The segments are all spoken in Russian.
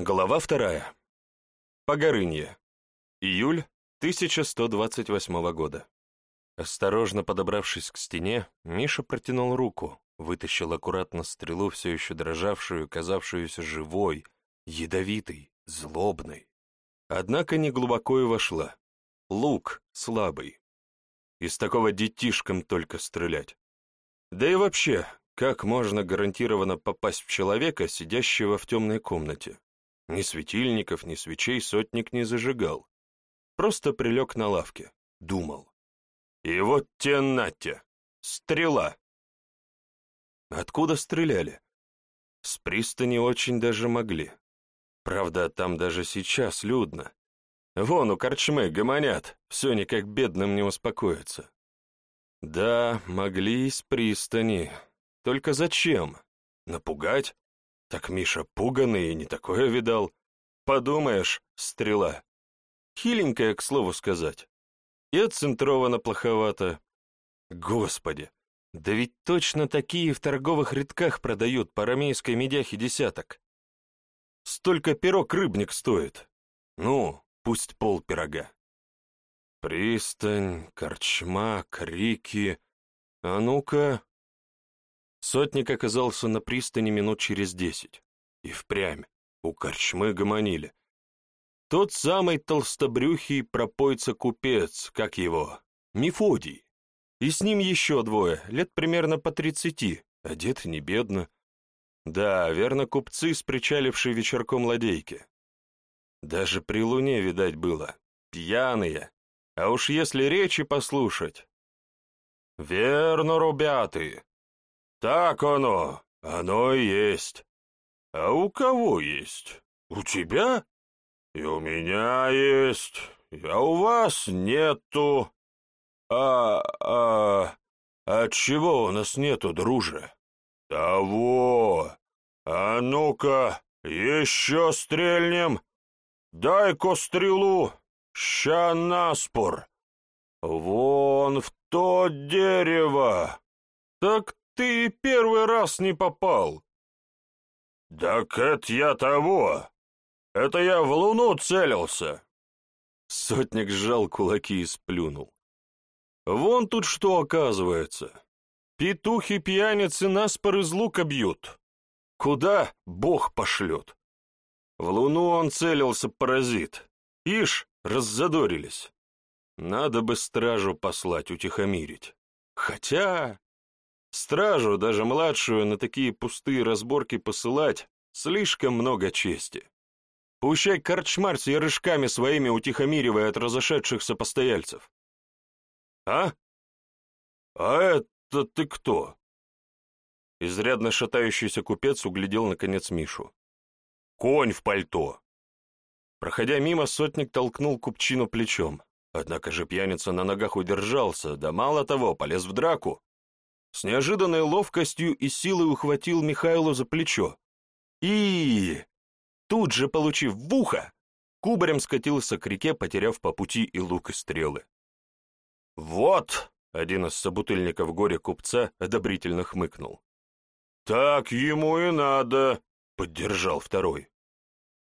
Глава вторая. Погорынье. Июль 1128 года. Осторожно подобравшись к стене, Миша протянул руку, вытащил аккуратно стрелу, все еще дрожавшую, казавшуюся живой, ядовитой, злобной. Однако не глубоко и вошла. Лук слабый. Из такого детишкам только стрелять. Да и вообще, как можно гарантированно попасть в человека, сидящего в темной комнате? Ни светильников, ни свечей сотник не зажигал. Просто прилег на лавке, думал. И вот те Натя, стрела. Откуда стреляли? С пристани очень даже могли. Правда, там даже сейчас людно. Вон у корчмы гомонят, все никак бедным не успокоится. Да, могли из пристани. Только зачем? Напугать? Так Миша пуганный и не такое видал. Подумаешь, стрела. Хиленькая, к слову сказать. И отцентрована плоховато. Господи, да ведь точно такие в торговых рядках продают по рамейской медяхе десяток. Столько пирог рыбник стоит. Ну, пусть пол пирога. Пристань, корчма, крики. А ну-ка, Сотник оказался на пристани минут через десять. И впрямь, у корчмы гомонили. Тот самый толстобрюхий пропойца-купец, как его, Мефодий. И с ним еще двое, лет примерно по тридцати, одеты не бедно. Да, верно, купцы с причалившей вечерком ладейки. Даже при луне, видать, было. Пьяные. А уж если речи послушать. «Верно, ребята, так оно, оно и есть. А у кого есть? У тебя? И у меня есть, а у вас нету. А, а, от чего у нас нету, друже? Того. А ну-ка, еще стрельнем. Дай-ка стрелу, ща наспор. Вон в то дерево. Так ты первый раз не попал. Так это я того. Это я в луну целился. Сотник сжал кулаки и сплюнул. Вон тут что оказывается. Петухи-пьяницы наспор из лука бьют. Куда Бог пошлет? В луну он целился, паразит. Ишь, раззадорились. Надо бы стражу послать, утихомирить. Хотя... Стражу, даже младшую, на такие пустые разборки посылать — слишком много чести. Пущай корчмарь с ярышками своими утихомиривает разошедшихся постояльцев. А? А это ты кто? Изрядно шатающийся купец углядел наконец Мишу. Конь в пальто. Проходя мимо, сотник толкнул купчину плечом. Однако же пьяница на ногах удержался, да мало того, полез в драку. С неожиданной ловкостью и силой ухватил Михайлу за плечо. И, тут же получив в ухо, кубарем скатился к реке, потеряв по пути и лук, и стрелы. «Вот!» — один из собутыльников горе купца одобрительно хмыкнул. «Так ему и надо!» — поддержал второй.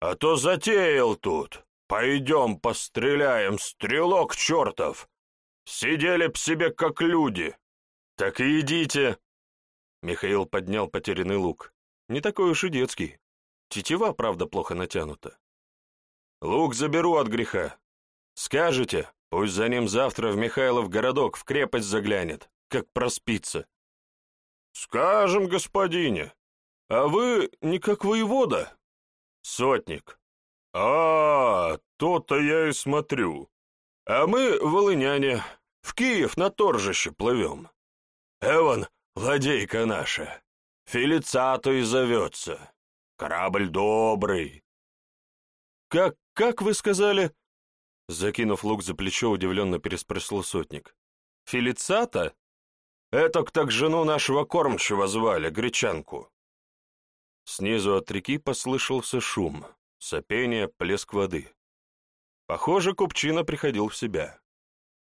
«А то затеял тут! Пойдем постреляем, стрелок чертов! Сидели б себе как люди!» «Так и идите!» Михаил поднял потерянный лук. Не такой уж и детский. Тетива, правда, плохо натянута. «Лук заберу от греха. Скажете, пусть за ним завтра в Михайлов городок в крепость заглянет, как проспится». «Скажем, господине. А вы не как воевода?» «Сотник». «А, то-то я и смотрю. А мы, волыняне, в Киев на торжище плывем. Эван, ладейка наша, Фелицатой зовется. Корабль добрый. Как, как вы сказали? Закинув лук за плечо, удивленно переспросил сотник. Фелицата? Это так жену нашего кормчего звали, гречанку. Снизу от реки послышался шум, сопение, плеск воды. Похоже, купчина приходил в себя.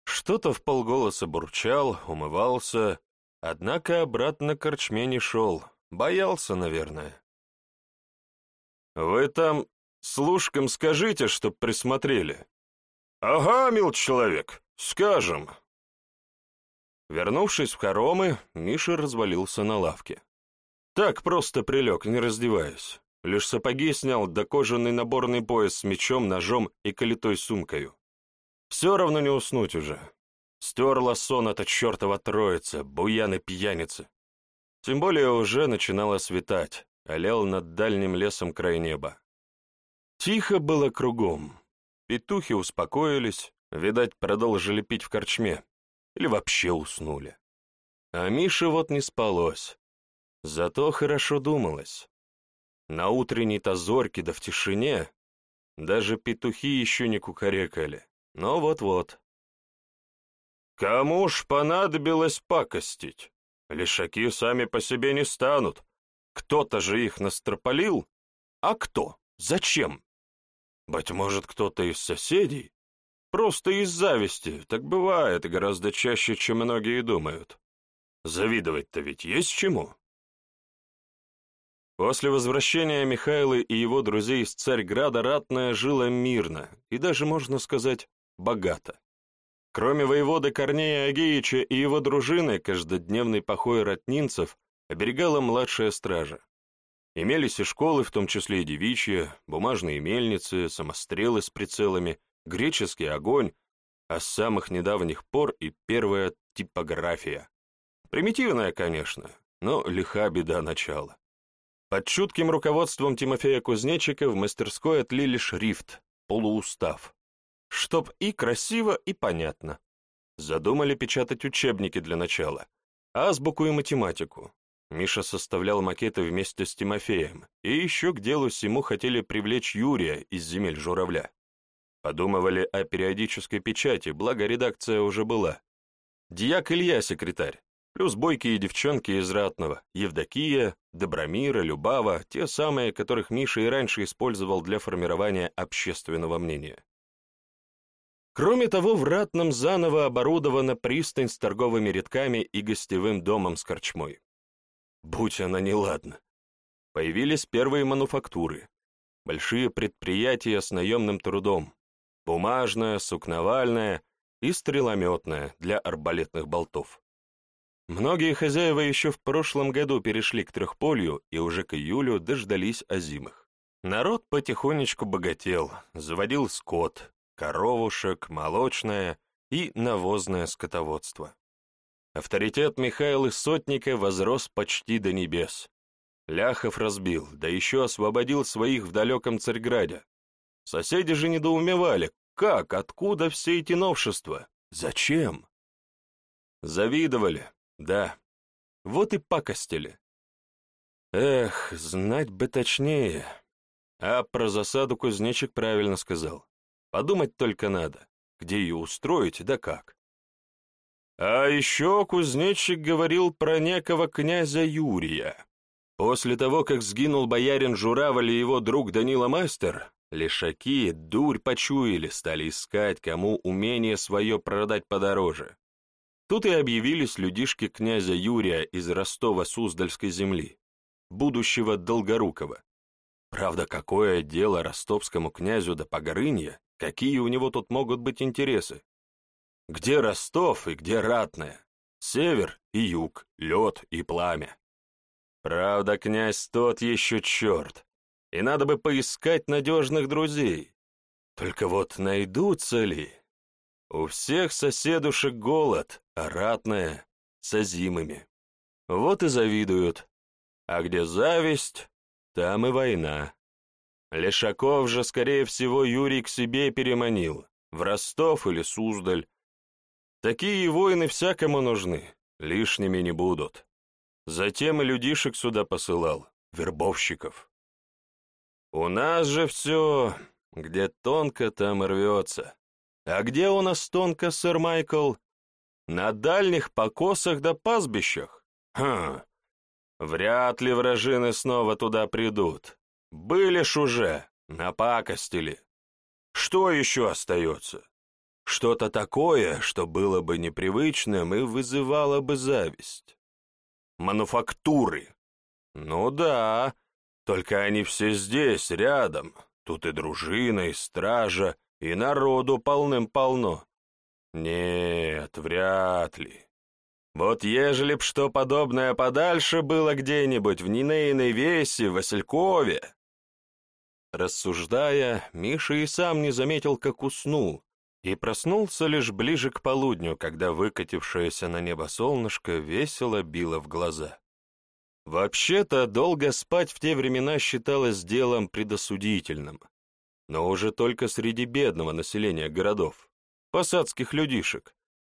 Что-то в полголоса бурчал, умывался, Однако обратно к корчме не шел, боялся, наверное. «Вы там Служкам скажите, чтоб присмотрели». «Ага, мил человек, скажем». Вернувшись в хоромы, Миша развалился на лавке. Так просто прилег, не раздеваясь. Лишь сапоги снял, да кожаный наборный пояс с мечом, ножом и калитой сумкою. Все равно не уснуть уже. Стерла сон эта чертова троица, буяны пьяницы. Тем более уже начинало светать, олел над дальним лесом край неба. Тихо было кругом. Петухи успокоились, видать, продолжили пить в корчме. Или вообще уснули. А Мише вот не спалось. Зато хорошо думалось. На утренней-то зорьке да в тишине даже петухи еще не кукарекали, но вот-вот. Кому ж понадобилось пакостить? Лишаки сами по себе не станут. Кто-то же их настропалил. А кто? Зачем? Быть может, кто-то из соседей? Просто из зависти, так бывает гораздо чаще, чем многие думают. Завидовать-то ведь есть чему. После возвращения Михаила и его друзей из Царьграда ратная жила мирно и даже, можно сказать, богато. Кроме воевода Корнея Агеича и его дружины, каждодневный покой ратнинцев оберегала младшая стража. Имелись и школы, в том числе и девичьи, бумажные мельницы, самострелы с прицелами, греческий огонь, а с самых недавних пор и первая типография. Примитивная, конечно, но лиха беда начала. Под чутким руководством Тимофея Кузнечика в мастерской отлили шрифт, полуустав. Чтоб и красиво, и понятно. Задумали печатать учебники для начала, азбуку и математику. Миша составлял макеты вместе с Тимофеем, и еще к делу всему хотели привлечь Юрия из земель журавля. Подумывали о периодической печати, благо редакция уже была. Дьяк Илья секретарь, Плюс бойкие девчонки из ратного, Евдокия, Добромира, Любава, те самые, которых Миша и раньше использовал для формирования общественного мнения. Кроме того, в ратном заново оборудована пристань с торговыми рядками и гостевым домом с корчмой. Будь она неладна. Появились первые мануфактуры, большие предприятия с наемным трудом, бумажная, сукновальная и стрелометная для арбалетных болтов. Многие хозяева еще в прошлом году перешли к трехполью и уже к июлю дождались озимых. Народ потихонечку богател, заводил скот, коровушек, молочное и навозное скотоводство. Авторитет Михаила Сотника возрос почти до небес. Ляхов разбил, да еще освободил своих в далеком Царьграде. Соседи же недоумевали, как, откуда все эти новшества, зачем? Завидовали, да, вот и пакостили. Эх, знать бы точнее. А про засаду кузнечик правильно сказал. Подумать только надо, где ее устроить, да как. А еще кузнечик говорил про некого князя Юрия. После того, как сгинул боярин Журавль и его друг Данила Мастер, лешаки дурь почуяли, стали искать, кому умение свое продать подороже. Тут и объявились людишки князя Юрия из Ростова-Суздальской земли, будущего Долгорукова. Правда, какое дело ростовскому князю до Погорынья, какие у него тут могут быть интересы? Где Ростов и где Ратное? Север и юг, лед и пламя. Правда, князь тот еще черт, и надо бы поискать надежных друзей. Только вот найдутся ли? У всех соседушек голод, а ратное — с озимыми. Вот и завидуют. А где зависть, там и война. Лешаков же, скорее всего, Юрий к себе переманил, в Ростов или Суздаль. Такие воины всякому нужны, лишними не будут. Затем и людишек сюда посылал, вербовщиков. У нас же все, где тонко, там рвется. А где у нас тонко, сэр Майкл? На дальних покосах да пастбищах? Хм, вряд ли вражины снова туда придут. Были ж уже, напакостили. Что еще остается? Что-то такое, что было бы непривычным и вызывало бы зависть. Мануфактуры. Ну да, только они все здесь, рядом, Тут и дружина, и стража, и народу полным-полно. Нет, вряд ли. Вот ежели б что подобное подальше было где-нибудь в Нинейной Весе, в Василькове. Рассуждая, Миша и сам не заметил, как уснул, и проснулся лишь ближе к полудню, когда выкатившееся на небо солнышко весело било в глаза. Вообще-то, долго спать в те времена считалось делом предосудительным, но уже только среди бедного населения городов, посадских людишек,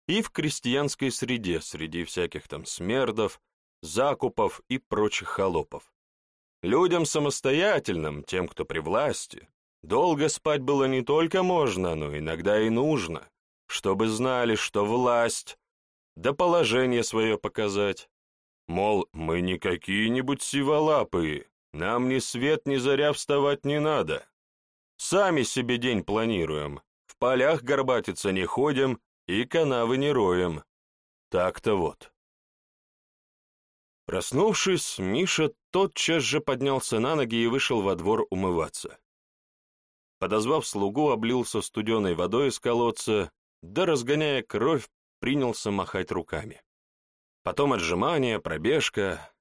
и в крестьянской среде, среди всяких там смердов, закупов и прочих холопов. Людям самостоятельным, тем, кто при власти, долго спать было не только можно, но иногда и нужно, чтобы знали, что власть, да положение свое показать. Мол, мы не какие-нибудь сиволапые, нам ни свет ни заря вставать не надо. Сами себе день планируем, в полях горбатиться не ходим и канавы не роем. Так-то вот. Проснувшись, Миша тотчас же поднялся на ноги и вышел во двор умываться. Подозвав слугу, облился студеной водой из колодца, да, разгоняя кровь, принялся махать руками. Потом отжимание, пробежка.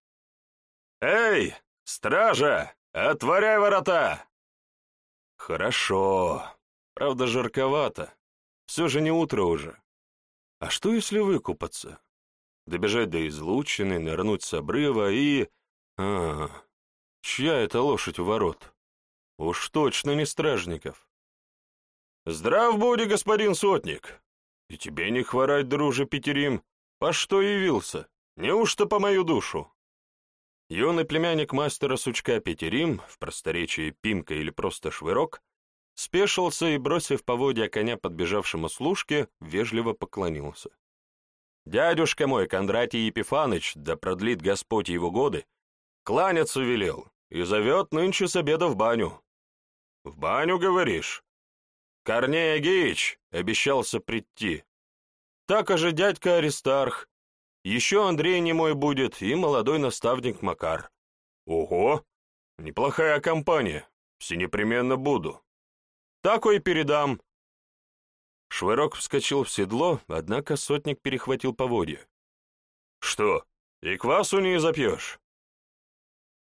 «Эй, стража, отворяй ворота!» «Хорошо. Правда, жарковато. Все же не утро уже. А что, если выкупаться? Добежать до излучины, нырнуть с обрыва и... А, чья это лошадь у ворот? Уж точно не стражников. «Здрав буди, господин сотник! И тебе не хворать, друже Петерим, по что явился? Неужто по мою душу?» Юный племянник мастера сучка Петерим, в просторечии Пимка или просто Швырок, спешился и, бросив поводья коня подбежавшему служке, вежливо поклонился. «Дядюшка мой, Кондратий Епифаныч, да продлит Господь его годы, кланяться велел и зовет нынче с обеда в баню». «В баню, говоришь?» «Корней Агеич обещался прийти. Так же дядька Аристарх, еще Андрей немой будет и молодой наставник Макар». «Ого! Неплохая компания, все непременно буду». «Такой передам». Швырок вскочил в седло, однако сотник перехватил поводья. «Что, и квасу не запьешь?»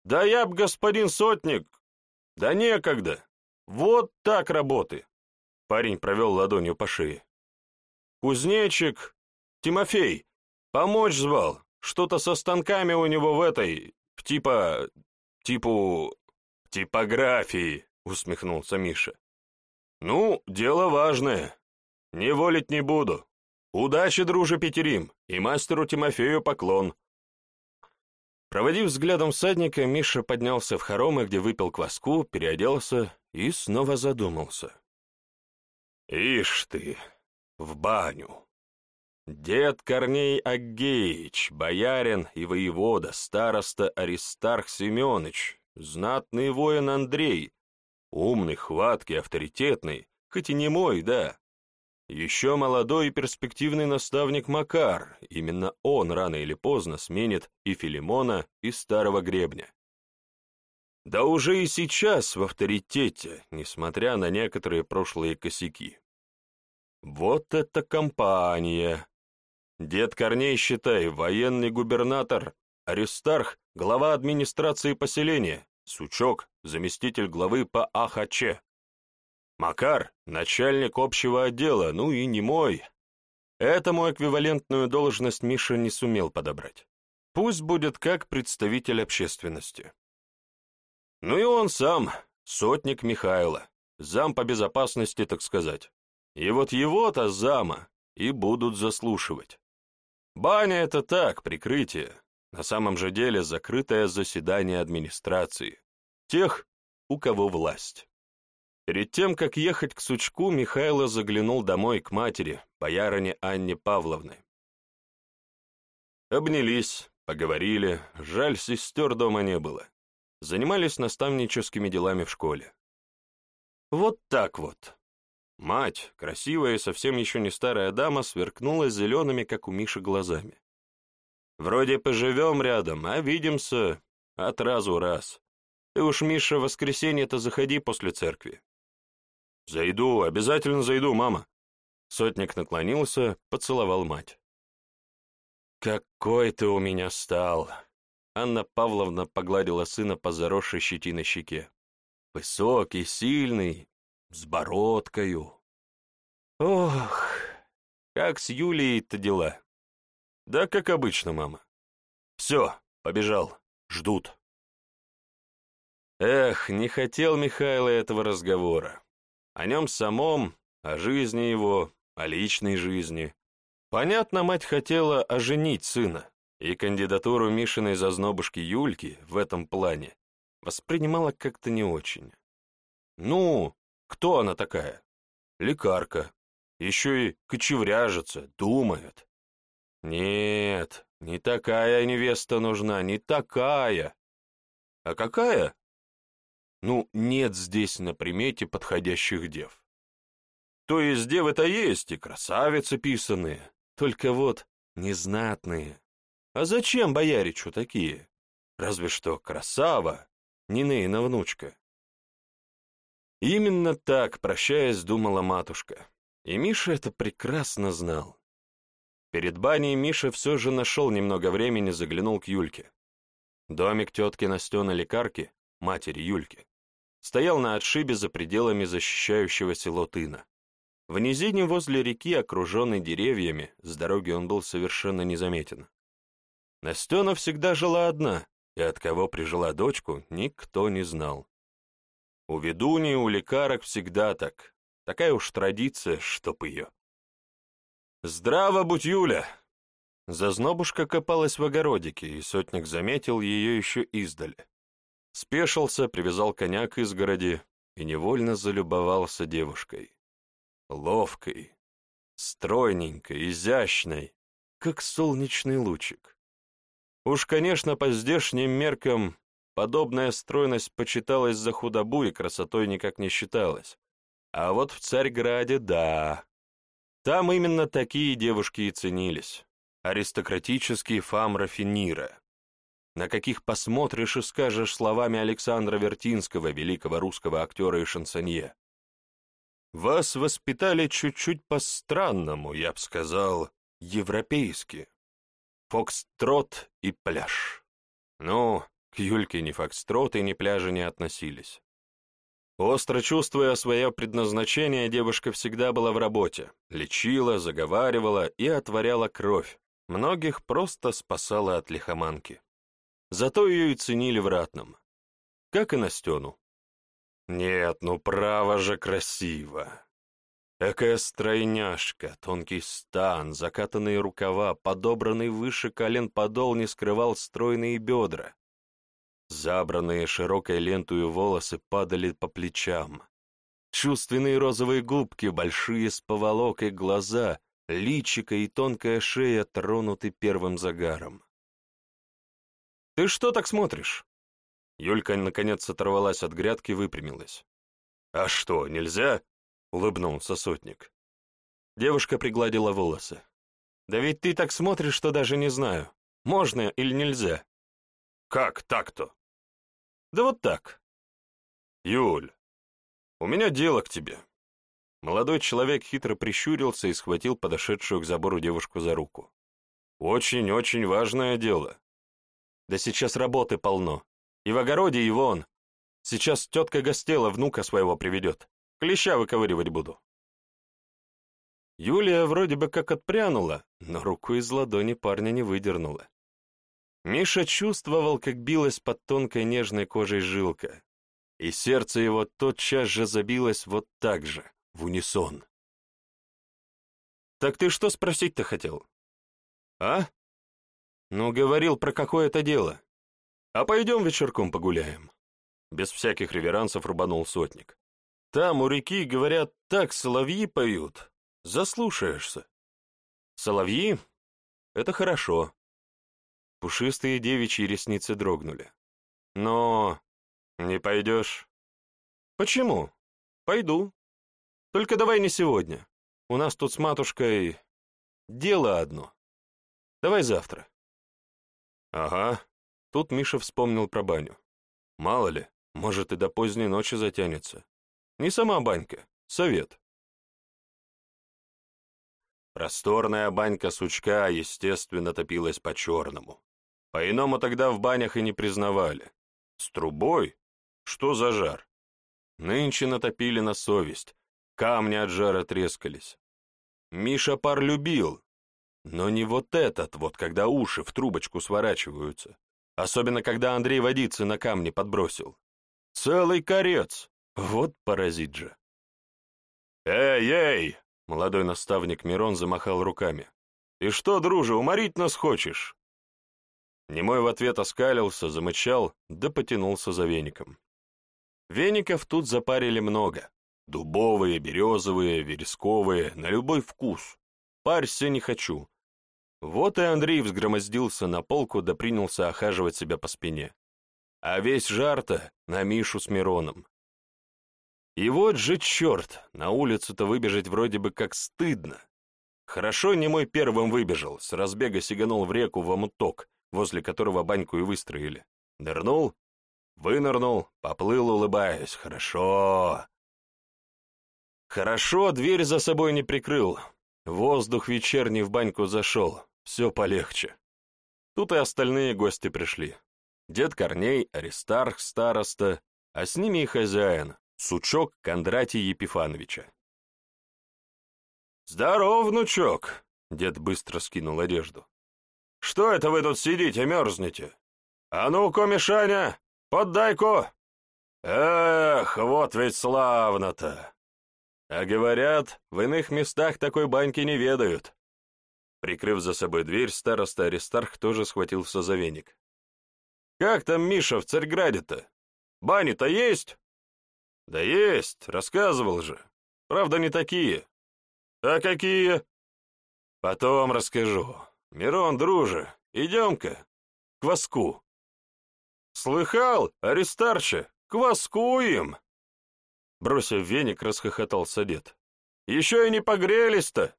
«Да я б, господин сотник, да некогда. Вот так работы!» Парень провел ладонью по шее. «Кузнечик, Тимофей, помочь звал. Что-то со станками у него в этой, типа, типу, типографии», усмехнулся Миша. «Ну, дело важное. Не волить не буду. Удачи, друже Петерим, и мастеру Тимофею поклон». Проводив взглядом всадника, Миша поднялся в хоромы, где выпил кваску, переоделся и снова задумался. «Ишь ты, в баню!» Дед Корней Агеич, боярин и воевода, староста Аристарх Семенович, знатный воин Андрей, Умный, хваткий, авторитетный, хоть и не мой, да. Еще молодой и перспективный наставник Макар, именно он рано или поздно сменит и Филимона, и старого гребня. Да уже и сейчас в авторитете, несмотря на некоторые прошлые косяки. Вот это компания! Дед Корней, считай, военный губернатор, Аристарх, глава администрации поселения, Сучок, заместитель главы по АХЧ. Макар, начальник общего отдела, ну и не мой. Этому эквивалентную должность Миша не сумел подобрать. Пусть будет как представитель общественности. Ну и он сам, сотник Михайла, зам по безопасности, так сказать. И вот его-то зама и будут заслушивать. Баня — это так, прикрытие. На самом же деле закрытое заседание администрации. Тех, у кого власть. Перед тем, как ехать к Сучку, Михайло заглянул домой к матери, боярине Анне Павловны. Обнялись, поговорили, жаль, сестер дома не было. Занимались наставническими делами в школе. Вот так вот. Мать, красивая и совсем еще не старая дама, сверкнула зелеными, как у Миши, глазами. Вроде поживем рядом, а видимся от разу раз. Ты уж, Миша, в воскресенье-то заходи после церкви. Зайду, обязательно зайду, мама. Сотник наклонился, поцеловал мать. «Какой ты у меня стал!» Анна Павловна погладила сына по заросшей щетиной щеке. «Высокий, сильный, с бородкою». «Ох, как с Юлией-то дела?» «Да как обычно, мама». «Все, побежал, ждут». Эх, не хотел Михайло этого разговора. О нем самом, о жизни его, о личной жизни. Понятно, мать хотела оженить сына, и кандидатуру Мишиной зазнобушки Юльки в этом плане воспринимала как-то не очень. Ну, кто она такая? Лекарка. Еще и кочевряжется, думает. Нет, не такая невеста нужна, не такая. А какая? Ну, нет здесь на примете подходящих дев. То есть девы-то есть, и красавицы писанные, только вот незнатные. А зачем бояричу такие? Разве что красава, Нинейна внучка. Именно так, прощаясь, думала матушка. И Миша это прекрасно знал. Перед баней Миша все же нашел немного времени, заглянул к Юльке. Домик тетки Настены лекарки, матери Юльки, стоял на отшибе за пределами защищающего село Тына. В низине возле реки, окруженной деревьями, с дороги он был совершенно незаметен. Настена всегда жила одна, и от кого прижила дочку, никто не знал. У ведуньи, у лекарок всегда так. Такая уж традиция, чтоб ее. «Здраво будь, Юля!» Зазнобушка копалась в огородике, и сотник заметил ее еще издали. Спешился, привязал коня к изгороди и невольно залюбовался девушкой ловкой, стройненькой, изящной, как солнечный лучик. Уж, конечно, по здешним меркам подобная стройность почиталась за худобу и красотой никак не считалась. А вот в Царьграде — да. Там именно такие девушки и ценились. Аристократические фам рафинира. На каких посмотришь и скажешь словами Александра Вертинского, великого русского актера и шансонье. Вас воспитали чуть-чуть по-странному, я б сказал, европейски. Фокстрот и пляж. Ну, к Юльке ни фокстроты, ни пляжи не относились. Остро чувствуя свое предназначение, девушка всегда была в работе, лечила, заговаривала и отворяла кровь, многих просто спасала от лихоманки. Зато ее и ценили в ратном, как и Настену. Нет, ну право же красиво. Экая стройняшка, тонкий стан, закатанные рукава, подобранный выше колен подол не скрывал стройные бедра. Забранные широкой лентую волосы падали по плечам. Чувственные розовые губки, большие с поволокой глаза, личико и тонкая шея тронуты первым загаром. «Ты что так смотришь?» Юлька наконец оторвалась от грядки и выпрямилась. «А что, нельзя?» — улыбнулся сотник. Девушка пригладила волосы. «Да ведь ты так смотришь, что даже не знаю, можно или нельзя». «Как так-то?» «Да вот так». «Юль, у меня дело к тебе». Молодой человек хитро прищурился и схватил подошедшую к забору девушку за руку. «Очень-очень важное дело». «Да сейчас работы полно. И в огороде, и вон. Сейчас тетка гостела, внука своего приведет. Клеща выковыривать буду. Юлия вроде бы как отпрянула, но руку из ладони парня не выдернула. Миша чувствовал, как билась под тонкой нежной кожей жилка, и сердце его тотчас же забилось вот так же, в унисон. «Так ты что спросить-то хотел?» «А? Ну, говорил про какое-то дело. А пойдем вечерком погуляем. Без всяких реверансов рубанул сотник. Там у реки, говорят, так соловьи поют. Заслушаешься. Соловьи? Это хорошо. Пушистые девичьи ресницы дрогнули. Но не пойдешь? Почему? Пойду. Только давай не сегодня. У нас тут с матушкой дело одно. Давай завтра. Ага, Тут Миша вспомнил про баню. Мало ли, может и до поздней ночи затянется. Не сама банька, совет. Просторная банька сучка, естественно, топилась по-черному. По-иному тогда в банях и не признавали. С трубой? Что за жар? Нынче натопили на совесть, камни от жара трескались. Миша пар любил, но не вот этот вот, когда уши в трубочку сворачиваются. Особенно, когда Андрей водицы на камни подбросил. Целый корец! Вот паразит же. «Эй, эй!» — молодой наставник Мирон замахал руками. «И что, друже, уморить нас хочешь?» Немой в ответ оскалился, замычал, да потянулся за веником. Веников тут запарили много. Дубовые, березовые, вересковые, на любой вкус. Парься не хочу. Вот и Андрей взгромоздился на полку да принялся охаживать себя по спине. А весь жар-то на Мишу с Мироном. И вот же черт, на улицу-то выбежать вроде бы как стыдно. Хорошо не мой первым выбежал, с разбега сиганул в реку в омуток, возле которого баньку и выстроили. Нырнул, вынырнул, поплыл, улыбаясь. Хорошо. Хорошо, дверь за собой не прикрыл. Воздух вечерний в баньку зашел. Все полегче. Тут и остальные гости пришли. Дед Корней, Аристарх, староста, а с ними и хозяин, сучок Кондратия Епифановича. «Здоров, внучок!» — дед быстро скинул одежду. Что это вы тут сидите, мерзнете? А ну-ка, Мишаня, поддай-ку! Эх, вот ведь славно-то! А говорят, в иных местах такой баньки не ведают. Прикрыв за собой дверь, староста Аристарх тоже схватился за веник. «Как там Миша в Царьграде-то? Бани-то есть?» «Да есть, рассказывал же. Правда, не такие». «А какие?» «Потом расскажу. «Мирон, друже, идем-ка, кваску». «Слыхал, Аристарча, кваску им!» Бросив веник, расхохотался дед. «Еще и не погрелись-то!»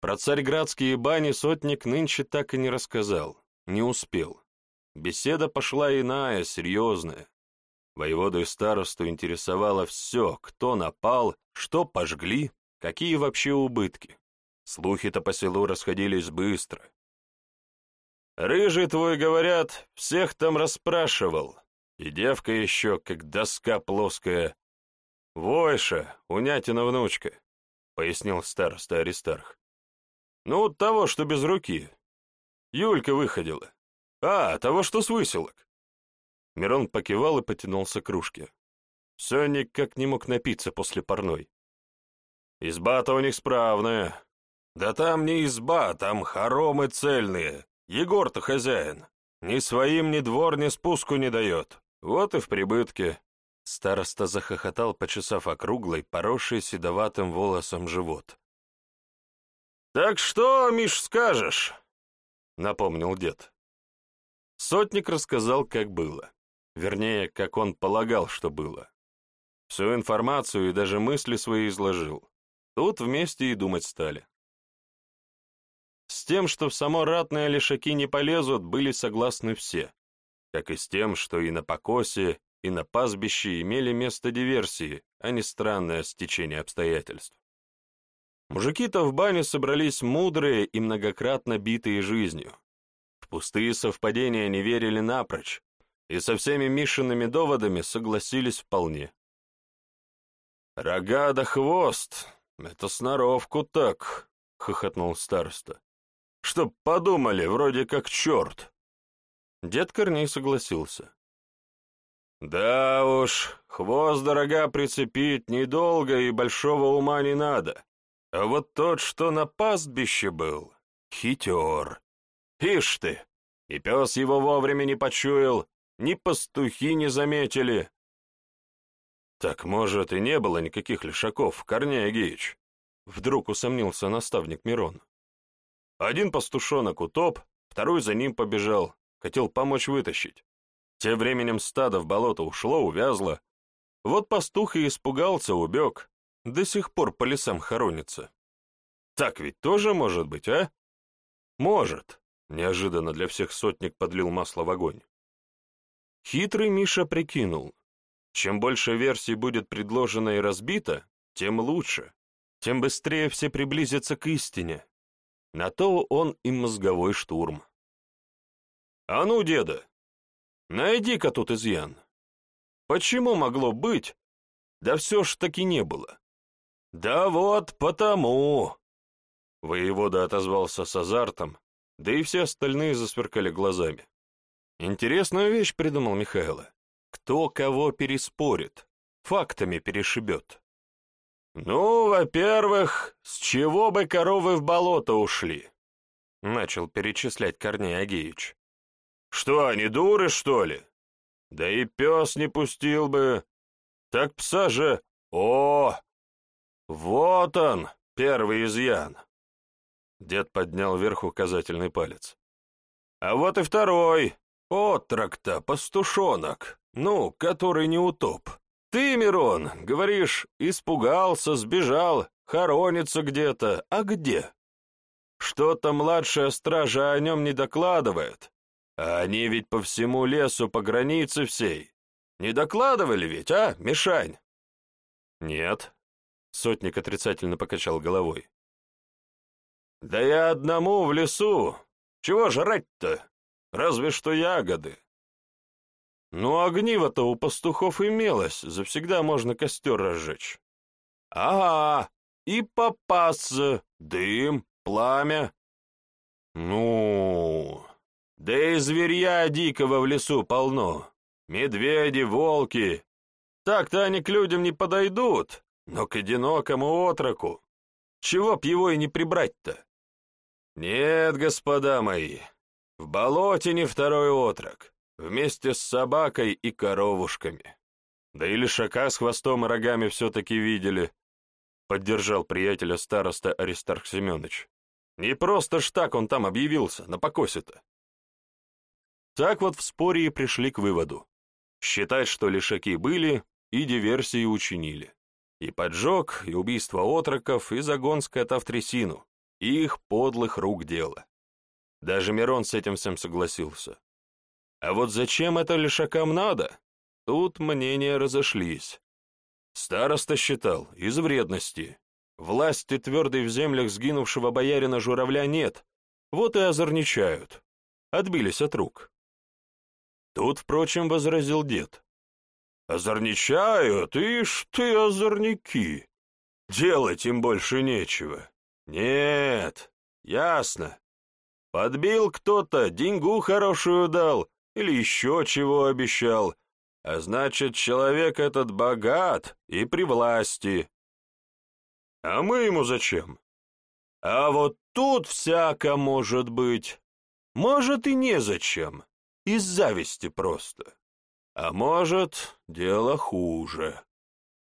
Про царьградские бани сотник нынче так и не рассказал, не успел. Беседа пошла иная, серьезная. Воеводу и старосту интересовало все, кто напал, что пожгли, какие вообще убытки. Слухи-то по селу расходились быстро. «Рыжий твой, говорят, всех там расспрашивал, и девка еще, как доска плоская. Войша, унятина внучка», — пояснил староста Аристарх. «Ну, того, что без руки. Юлька выходила. А, того, что с выселок». Мирон покивал и потянулся к кружке. Все никак не мог напиться после парной. «Изба-то у них справная, да там не изба, там хоромы цельные. Егор-то хозяин. Ни своим, ни двор, ни спуску не дает. Вот и в прибытке. Староста захохотал, почесав округлый, поросший седоватым волосом живот. «Так что, Миш, скажешь?» — напомнил дед. Сотник рассказал, как было. Вернее, как он полагал, что было. Всю информацию и даже мысли свои изложил. Тут вместе и думать стали. С тем, что в само ратное лишаки не полезут, были согласны все, как и с тем, что и на покосе, и на пастбище имели место диверсии, а не странное стечение обстоятельств. Мужики-то в бане собрались мудрые и многократно битые жизнью. В пустые совпадения не верили напрочь, и со всеми Мишиными доводами согласились вполне. «Рога да хвост — это сноровку так», — хохотнул староста. Чтоб подумали, вроде как черт. Дед Корней согласился. Да уж, хвост дорога прицепить недолго и большого ума не надо. А вот тот, что на пастбище был, хитер. Ишь ты, и пес его вовремя не почуял, ни пастухи не заметили. Так, может, и не было никаких лишаков, Корней Агеич? Вдруг усомнился наставник Мирон. Один пастушонок утоп, второй за ним побежал, хотел помочь вытащить. Тем временем стадо в болото ушло, увязло. Вот пастух и испугался, убег. До сих пор по лесам хоронится. Так ведь тоже может быть, а? Может. Неожиданно для всех сотник подлил масло в огонь. Хитрый Миша прикинул, чем больше версий будет предложено и разбито, тем лучше, тем быстрее все приблизятся к истине. На то он и мозговой штурм. «А ну, деда, найди-ка тут изъян. Почему могло быть? Да все ж таки не было». «Да вот потому!» Воевода отозвался с азартом, да и все остальные засверкали глазами. Интересную вещь придумал Михайло. Кто кого переспорит, фактами перешибет. «Ну, во-первых, с чего бы коровы в болото ушли?» — начал перечислять Корней Агеевич. «Что, они дуры, что ли? Да и пес не пустил бы. Так пса же... О! Вот он, первый изъян!» Дед поднял вверх указательный палец. «А вот и второй, отрок-то, пастушонок, ну, который не утоп. Ты, Мирон, говоришь, испугался, сбежал, хоронится где-то, а где? Что-то младшая стража о нем не докладывает, а они ведь по всему лесу, по границе всей. Не докладывали ведь, а, Мишань? Нет, сотник отрицательно покачал головой. Да я одному в лесу. Чего жрать-то? Разве что ягоды. Ну, огниво-то у пастухов имелось, завсегда можно костер разжечь. Ага, и попасться, дым, пламя. Ну, да и зверья дикого в лесу полно. Медведи, волки. Так-то они к людям не подойдут, но к одинокому отроку. Чего б его и не прибрать-то? Нет, господа мои, в болоте не второй отрок вместе с собакой и коровушками. Да и лишака с хвостом и рогами все-таки видели, поддержал приятеля староста Аристарх Семенович. Не просто ж так он там объявился, на покосе-то. Так вот в споре и пришли к выводу. Считать, что лишаки были, и диверсии учинили. И поджог, и убийство отроков, и загон скота в трясину, и их подлых рук дело. Даже Мирон с этим всем согласился. А вот зачем это лишакам надо? Тут мнения разошлись. Староста считал, из вредности. Власти твердой в землях сгинувшего боярина Журавля нет, вот и озорничают. Отбились от рук. Тут, впрочем, возразил дед. «Озорничают? Ишь ты, озорники! Делать им больше нечего. Нет, ясно. Подбил кто-то, деньгу хорошую дал, или еще чего обещал, а значит, человек этот богат и при власти. А мы ему зачем? А вот тут всяко может быть. Может и незачем, из зависти просто. А может, дело хуже.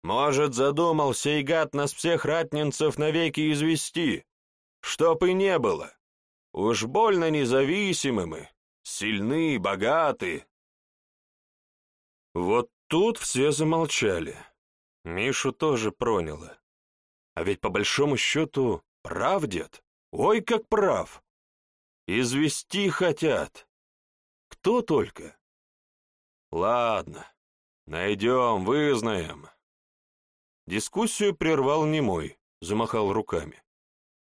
Может, задумал сей гад нас всех ратнинцев навеки извести, чтоб и не было. Уж больно независимы мы, сильны, богаты. Вот тут все замолчали. Мишу тоже проняло. А ведь по большому счету прав дед. Ой, как прав. Извести хотят. Кто только. Ладно, найдем, вызнаем. Дискуссию прервал немой, замахал руками.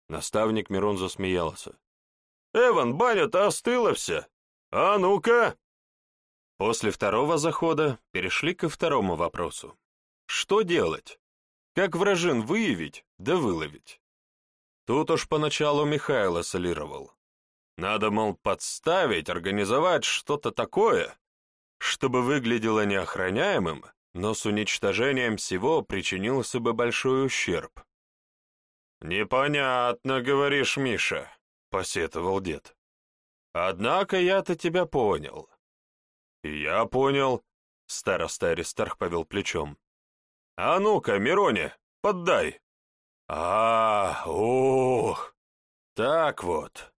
Наставник Мирон засмеялся. «Эван, баня-то остыла вся. «А ну-ка!» После второго захода перешли ко второму вопросу. Что делать? Как вражин выявить да выловить? Тут уж поначалу Михайло солировал. Надо, мол, подставить, организовать что-то такое, чтобы выглядело неохраняемым, но с уничтожением всего причинился бы большой ущерб. «Непонятно, говоришь, Миша», — посетовал дед. Однако я-то тебя понял. Я понял, староста Аристарх повел плечом. А ну-ка, Мироне, поддай. А, ух, так вот.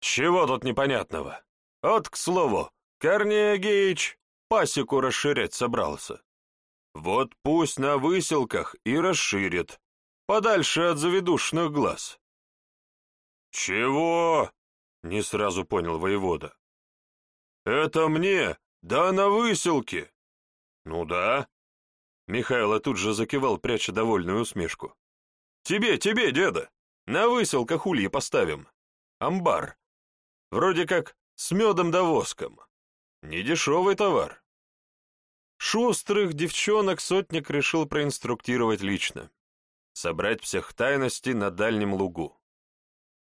Чего тут непонятного? Вот, к слову, Корней Геич пасеку расширять собрался. Вот пусть на выселках и расширит, подальше от заведушных глаз. «Чего?» Не сразу понял воевода. «Это мне, Да на выселке!» «Ну да». Михайло тут же закивал, пряча довольную усмешку. «Тебе, тебе, деда! На выселках ульи поставим. Амбар. Вроде как с медом да воском. Недешевый товар». Шустрых девчонок сотник решил проинструктировать лично. Собрать всех тайности на дальнем лугу.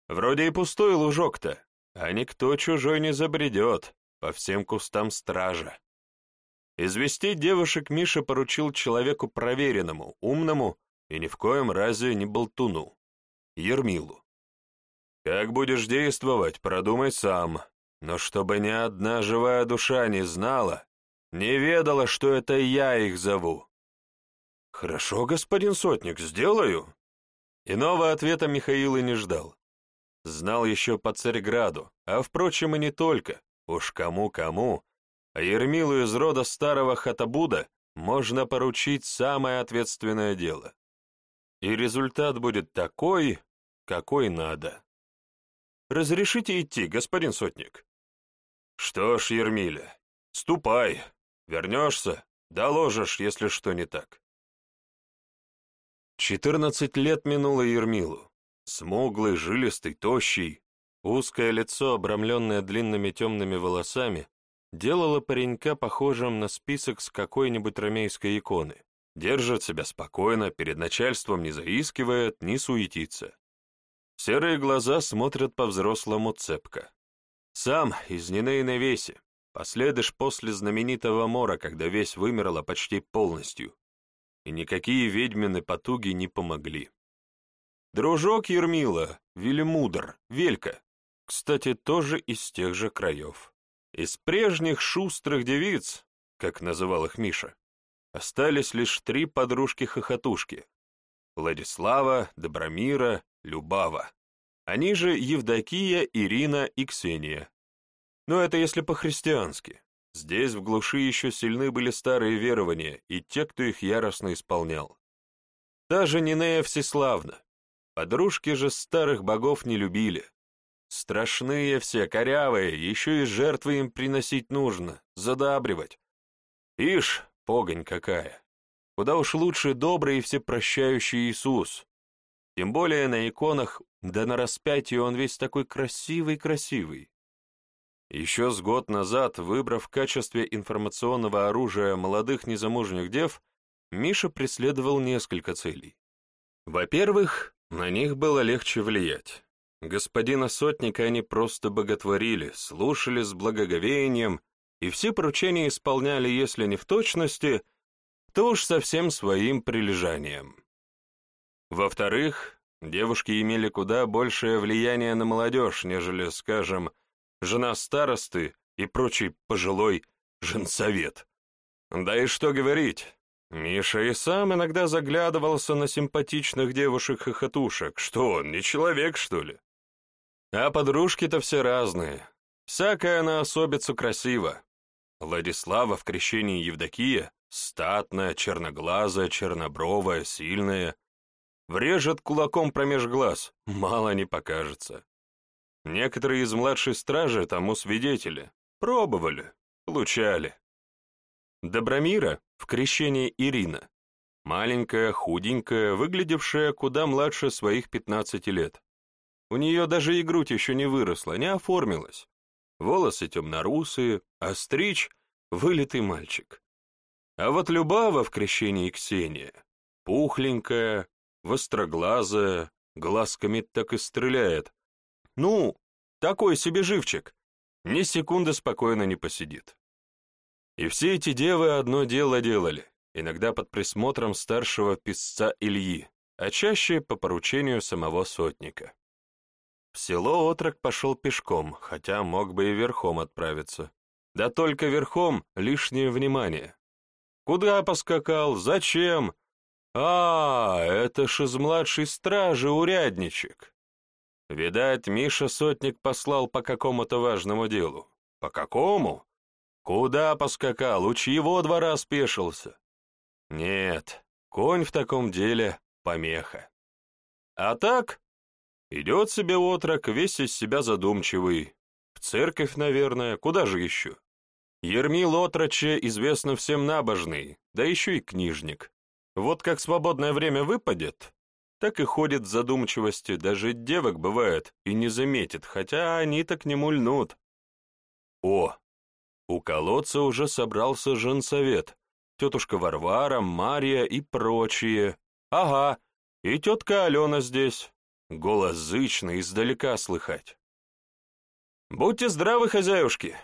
Вроде и пустой лужок-то, а никто чужой не забредет, по всем кустам стража. Известить девушек Миша поручил человеку проверенному, умному и ни в коем разе не болтуну, Ермилу. Как будешь действовать, продумай сам, но чтобы ни одна живая душа не знала, не ведала, что это я их зову. Хорошо, господин сотник, сделаю. Иного ответа Михаил и не ждал. Знал еще по Царьграду, а, впрочем, и не только, уж кому-кому, а Ермилу из рода старого Хатабуда можно поручить самое ответственное дело. И результат будет такой, какой надо. Разрешите идти, господин сотник? Что ж, Ермиля, ступай, вернешься, доложишь, если что не так. Четырнадцать лет минуло Ермилу. Смуглый, жилистый, тощий, узкое лицо, обрамленное длинными темными волосами, делало паренька похожим на список с какой-нибудь ромейской иконы. Держит себя спокойно, перед начальством не заискивает, не суетится. Серые глаза смотрят по-взрослому цепко. Сам из Нинейной веси, последыш после знаменитого мора, когда весь вымерла почти полностью. И никакие ведьмины потуги не помогли. Дружок Ермила, Велимудр, Велька, кстати, тоже из тех же краев. Из прежних шустрых девиц, как называл их Миша, остались лишь три подружки-хохотушки — Владислава, Добромира, Любава. Они же Евдокия, Ирина и Ксения. Но это если по-христиански. Здесь в глуши еще сильны были старые верования и те, кто их яростно исполнял. Та же Нинея Всеславна. Подружки же старых богов не любили. Страшные все, корявые, еще и жертвы им приносить нужно, задабривать. Ишь, погонь какая! Куда уж лучше добрый и всепрощающий Иисус. Тем более на иконах, да на распятии он весь такой красивый-красивый. Еще с год назад, выбрав в качестве информационного оружия молодых незамужних дев, Миша преследовал несколько целей. Во-первых, на них было легче влиять. Господина сотника они просто боготворили, слушали с благоговением и все поручения исполняли, если не в точности, то уж совсем своим прилежанием. Во-вторых, девушки имели куда большее влияние на молодежь, нежели, скажем, жена старосты и прочий пожилой женсовет. Да и что говорить, Миша и сам иногда заглядывался на симпатичных девушек-хохотушек. Что он, не человек, что ли? А подружки-то все разные. Всякая на особицу красиво. Владислава в крещении Евдокия статная, черноглазая, чернобровая, сильная. Врежет кулаком промеж глаз, мало не покажется. Некоторые из младшей стражи тому свидетели. Пробовали, получали. Добромира в крещении Ирина. Маленькая, худенькая, выглядевшая куда младше своих пятнадцати лет. У нее даже и грудь еще не выросла, не оформилась. Волосы темно-русые, а стричь — вылитый мальчик. А вот Любава в крещении Ксения, пухленькая, востроглазая, глазками так и стреляет. Ну, такой себе живчик, ни секунды спокойно не посидит. И все эти девы одно дело делали, иногда под присмотром старшего писца Ильи, а чаще по поручению самого сотника. В село отрок пошел пешком, хотя мог бы и верхом отправиться. Да только верхом лишнее внимание. Куда поскакал? Зачем? А, это ж из младшей стражи урядничек. Видать, Миша Сотник послал по какому-то важному делу. По какому? Куда поскакал? У чьего двора спешился? Нет, конь в таком деле помеха. А так, Идет себе отрок, весь из себя задумчивый. В церковь, наверное, куда же еще? Ермил Отроче известно всем набожный, да еще и книжник. Вот как свободное время выпадет, так и ходит в задумчивости, даже девок бывает и не заметит, хотя они-то к нему льнут. О, у колодца уже собрался женсовет, тетушка Варвара, Мария и прочие. Ага, и тетка Алена здесь. Голос зычный, издалека слыхать. «Будьте здравы, хозяюшки!»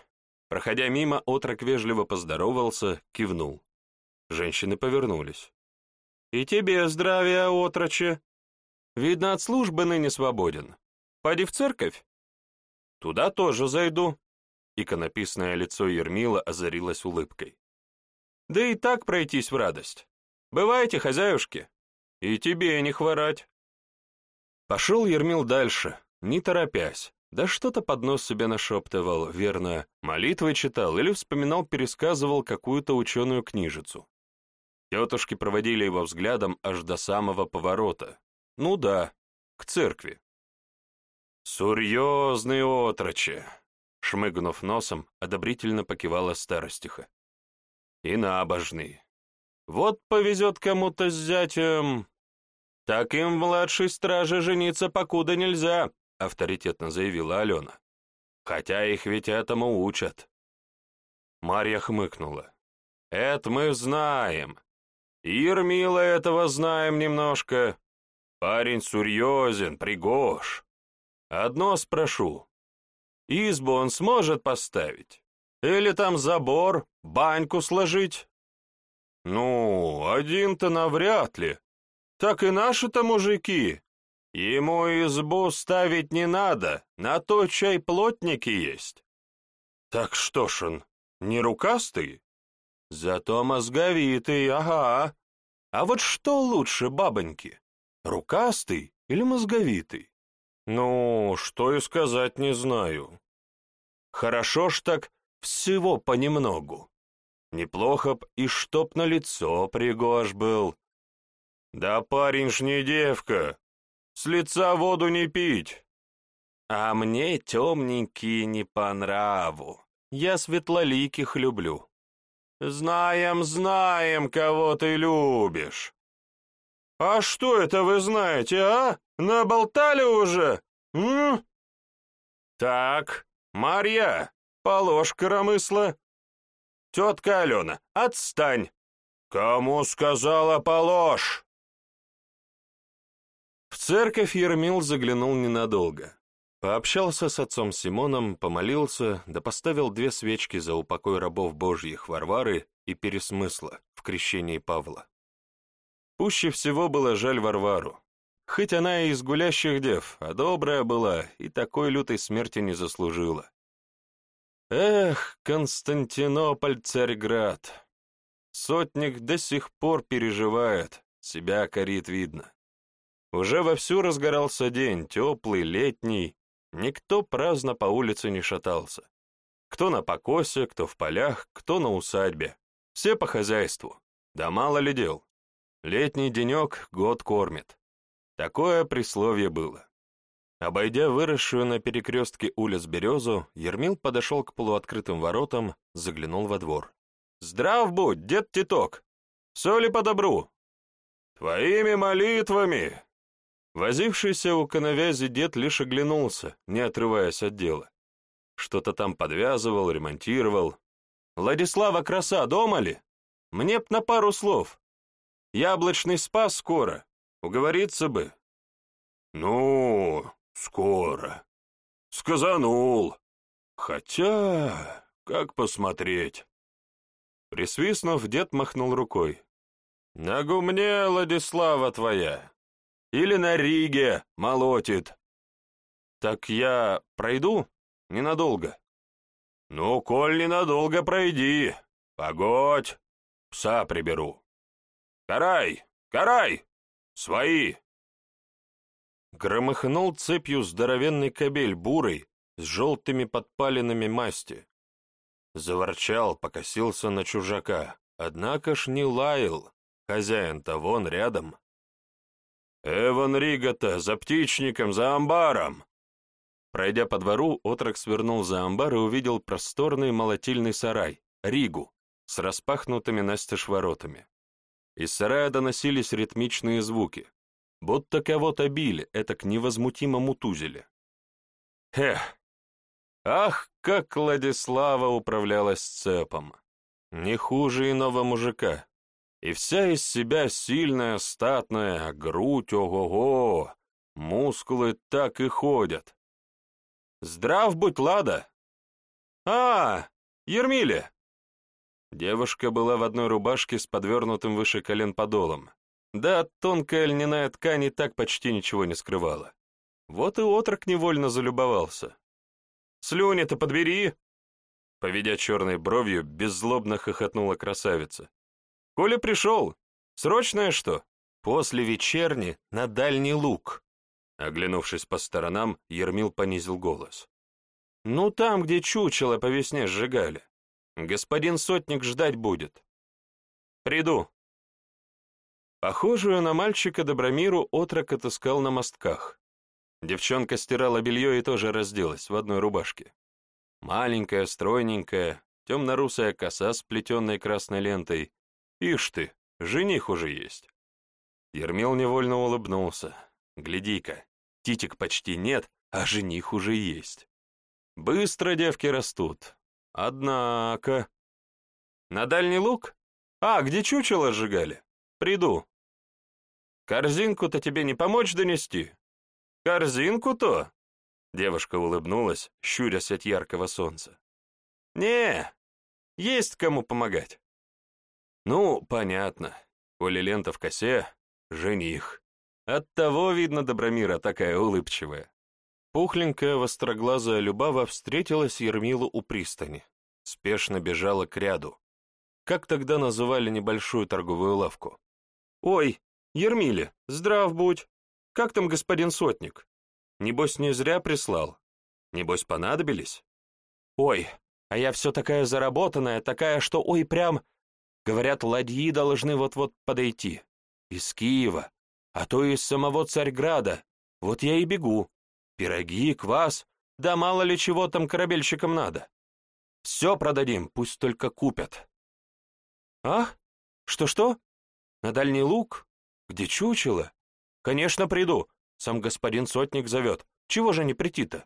Проходя мимо, отрок вежливо поздоровался, кивнул. Женщины повернулись. «И тебе здравия, отроче! Видно, от службы ныне свободен. Поди в церковь?» «Туда тоже зайду». Иконописное лицо Ермила озарилось улыбкой. «Да и так пройтись в радость. Бывайте, хозяюшки, и тебе не хворать». Пошел Ермил дальше, не торопясь, да что-то под нос себе нашептывал, верно, молитвы читал или вспоминал, пересказывал какую-то ученую книжицу. Тетушки проводили его взглядом аж до самого поворота. Ну да, к церкви. «Серьезный отроче!» Шмыгнув носом, одобрительно покивала старостиха. «И набожный. Вот повезет кому-то с зятем. Так им младшей страже жениться покуда нельзя, авторитетно заявила Алена. Хотя их ведь этому учат. Марья хмыкнула. Это мы знаем. Ермила этого знаем немножко. Парень серьезен, пригож. Одно спрошу. Избу он сможет поставить? Или там забор, баньку сложить? Ну, один-то навряд ли. Так и наши-то мужики, Ему избу ставить не надо, на то чай плотники есть. Так что ж он, не рукастый? Зато мозговитый, ага. А вот что лучше, бабоньки, рукастый или мозговитый? Ну, что и сказать не знаю. Хорошо ж так всего понемногу. Неплохо б и чтоб на лицо пригож был. Да парень ж не девка, с лица воду не пить. А мне темненькие не по нраву. Я светлоликих люблю. Знаем, знаем, кого ты любишь. А что это вы знаете, а? Наболтали уже? М? Так, Марья, положь коромысла. Тетка Алена, отстань. Кому сказала положь? В церковь Ермил заглянул ненадолго. Пообщался с отцом Симоном, помолился, да поставил две свечки за упокой рабов божьих Варвары и пересмысла в крещении Павла. Пуще всего было жаль Варвару. Хоть она и из гулящих дев, а добрая была, и такой лютой смерти не заслужила. Эх, Константинополь, Царьград! Сотник до сих пор переживает, себя корит видно. Уже вовсю разгорался день, теплый, летний. Никто праздно по улице не шатался. Кто на покосе, кто в полях, кто на усадьбе. Все по хозяйству. Да мало ли дел. Летний денек год кормит. Такое присловие было. Обойдя выросшую на перекрестке улиц березу, Ермил подошел к полуоткрытым воротам, заглянул во двор. «Здрав будь, дед Титок! Все ли по добру?» «Твоими молитвами!» Возившийся у коновязи дед лишь оглянулся, не отрываясь от дела. Что-то там подвязывал, ремонтировал. «Владислава краса дома ли? Мне б на пару слов. Яблочный спас скоро. Уговориться бы». «Ну, скоро. Сказанул. Хотя, как посмотреть?» Присвистнув, дед махнул рукой. «На гумне, Владислава твоя, или на Риге молотит. Так я пройду? Ненадолго. Ну, коль ненадолго пройди. Погодь, пса приберу. Карай, карай, свои. Громыхнул цепью здоровенный кобель бурый с желтыми подпалинами масти. Заворчал, покосился на чужака, однако ж не лаял, хозяин-то вон рядом. «Эван Ригата, за птичником, за амбаром!» Пройдя по двору, отрок свернул за амбар и увидел просторный молотильный сарай, Ригу, с распахнутыми настежь воротами. Из сарая доносились ритмичные звуки, будто кого-то били, это к невозмутимому тузеле. Эх, ах, как Владислава управлялась цепом! Не хуже иного мужика. И вся из себя сильная, статная, грудь ого-го, мускулы так и ходят. Здрав будь, Лада! А, Ермиле! Девушка была в одной рубашке с подвернутым выше колен подолом. Да, тонкая льняная ткань и так почти ничего не скрывала. Вот и отрок невольно залюбовался. «Слюни-то подбери!» Поведя черной бровью, беззлобно хохотнула красавица. «Коля пришел! Срочное что?» «После вечерни на дальний луг!» Оглянувшись по сторонам, Ермил понизил голос. «Ну там, где чучело по весне сжигали. Господин сотник ждать будет. Приду». Похожую на мальчика Добромиру отрок отыскал на мостках. Девчонка стирала белье и тоже разделась в одной рубашке. Маленькая, стройненькая, темно-русая коса с плетенной красной лентой. Ишь ты, жених уже есть. Ермил невольно улыбнулся. Гляди-ка, титик почти нет, а жених уже есть. Быстро девки растут. Однако... На дальний луг? А, где чучело сжигали? Приду. Корзинку-то тебе не помочь донести? Корзинку-то? Девушка улыбнулась, щурясь от яркого солнца. «Не, есть кому помогать». «Ну, понятно. Коли лента в косе, жених. Оттого, видно, Добромира такая улыбчивая». Пухленькая востроглазая Любава встретилась Ермилу у пристани. Спешно бежала к ряду. Как тогда называли небольшую торговую лавку? «Ой, Ермиле, здрав будь! Как там господин сотник?» Небось, не зря прислал. Небось, понадобились? Ой, а я все такая заработанная, такая, что ой, прям... Говорят, ладьи должны вот-вот подойти. Из Киева, а то из самого Царьграда. Вот я и бегу. Пироги, квас, да мало ли чего там корабельщикам надо. Все продадим, пусть только купят. А? Что-что? На дальний луг? Где чучело? Конечно, приду. Сам господин сотник зовет. Чего же не прийти-то?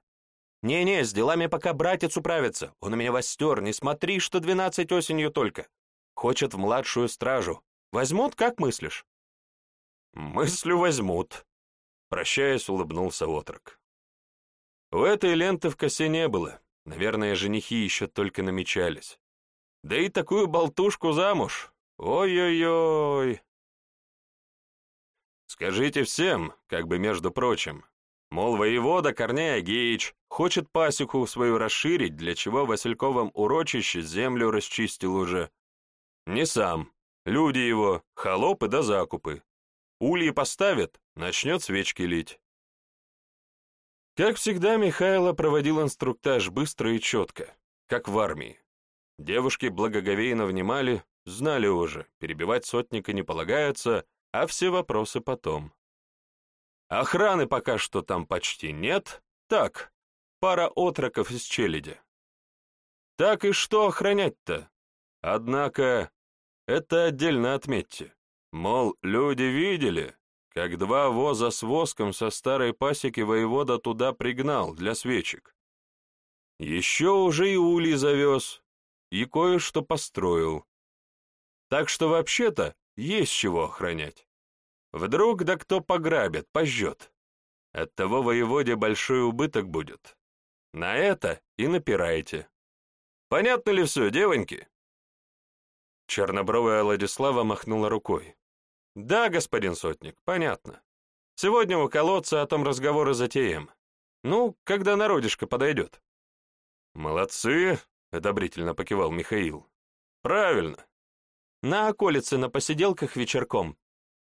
Не-не, с делами пока братец управится. Он у меня востер, не смотри, что двенадцать осенью только. Хочет в младшую стражу. Возьмут, как мыслишь? Мыслю возьмут. Прощаясь, улыбнулся отрок. У этой ленты в косе не было. Наверное, женихи еще только намечались. Да и такую болтушку замуж. Ой-ой-ой. Скажите всем, как бы между прочим, мол, воевода Корней Агеич хочет пасеку свою расширить, для чего в Васильковом урочище землю расчистил уже. Не сам, люди его, холопы да закупы. Ульи поставят, начнет свечки лить. Как всегда, Михайло проводил инструктаж быстро и четко, как в армии. Девушки благоговейно внимали, знали уже, перебивать сотника не полагается, а все вопросы потом. Охраны пока что там почти нет, так, пара отроков из челяди. Так и что охранять-то? Однако, это отдельно отметьте. Мол, люди видели, как два воза с воском со старой пасеки воевода туда пригнал для свечек. Еще уже и ули завез, и кое-что построил. Так что вообще-то есть чего охранять. Вдруг да кто пограбит, пожжет. Оттого воеводе большой убыток будет. На это и напирайте. Понятно ли все, девоньки?» Чернобровая Владислава махнула рукой. «Да, господин сотник, понятно. Сегодня у колодца о том разговоры затеем. Ну, когда народишко подойдет». «Молодцы!» — одобрительно покивал Михаил. «Правильно. На околице на посиделках вечерком.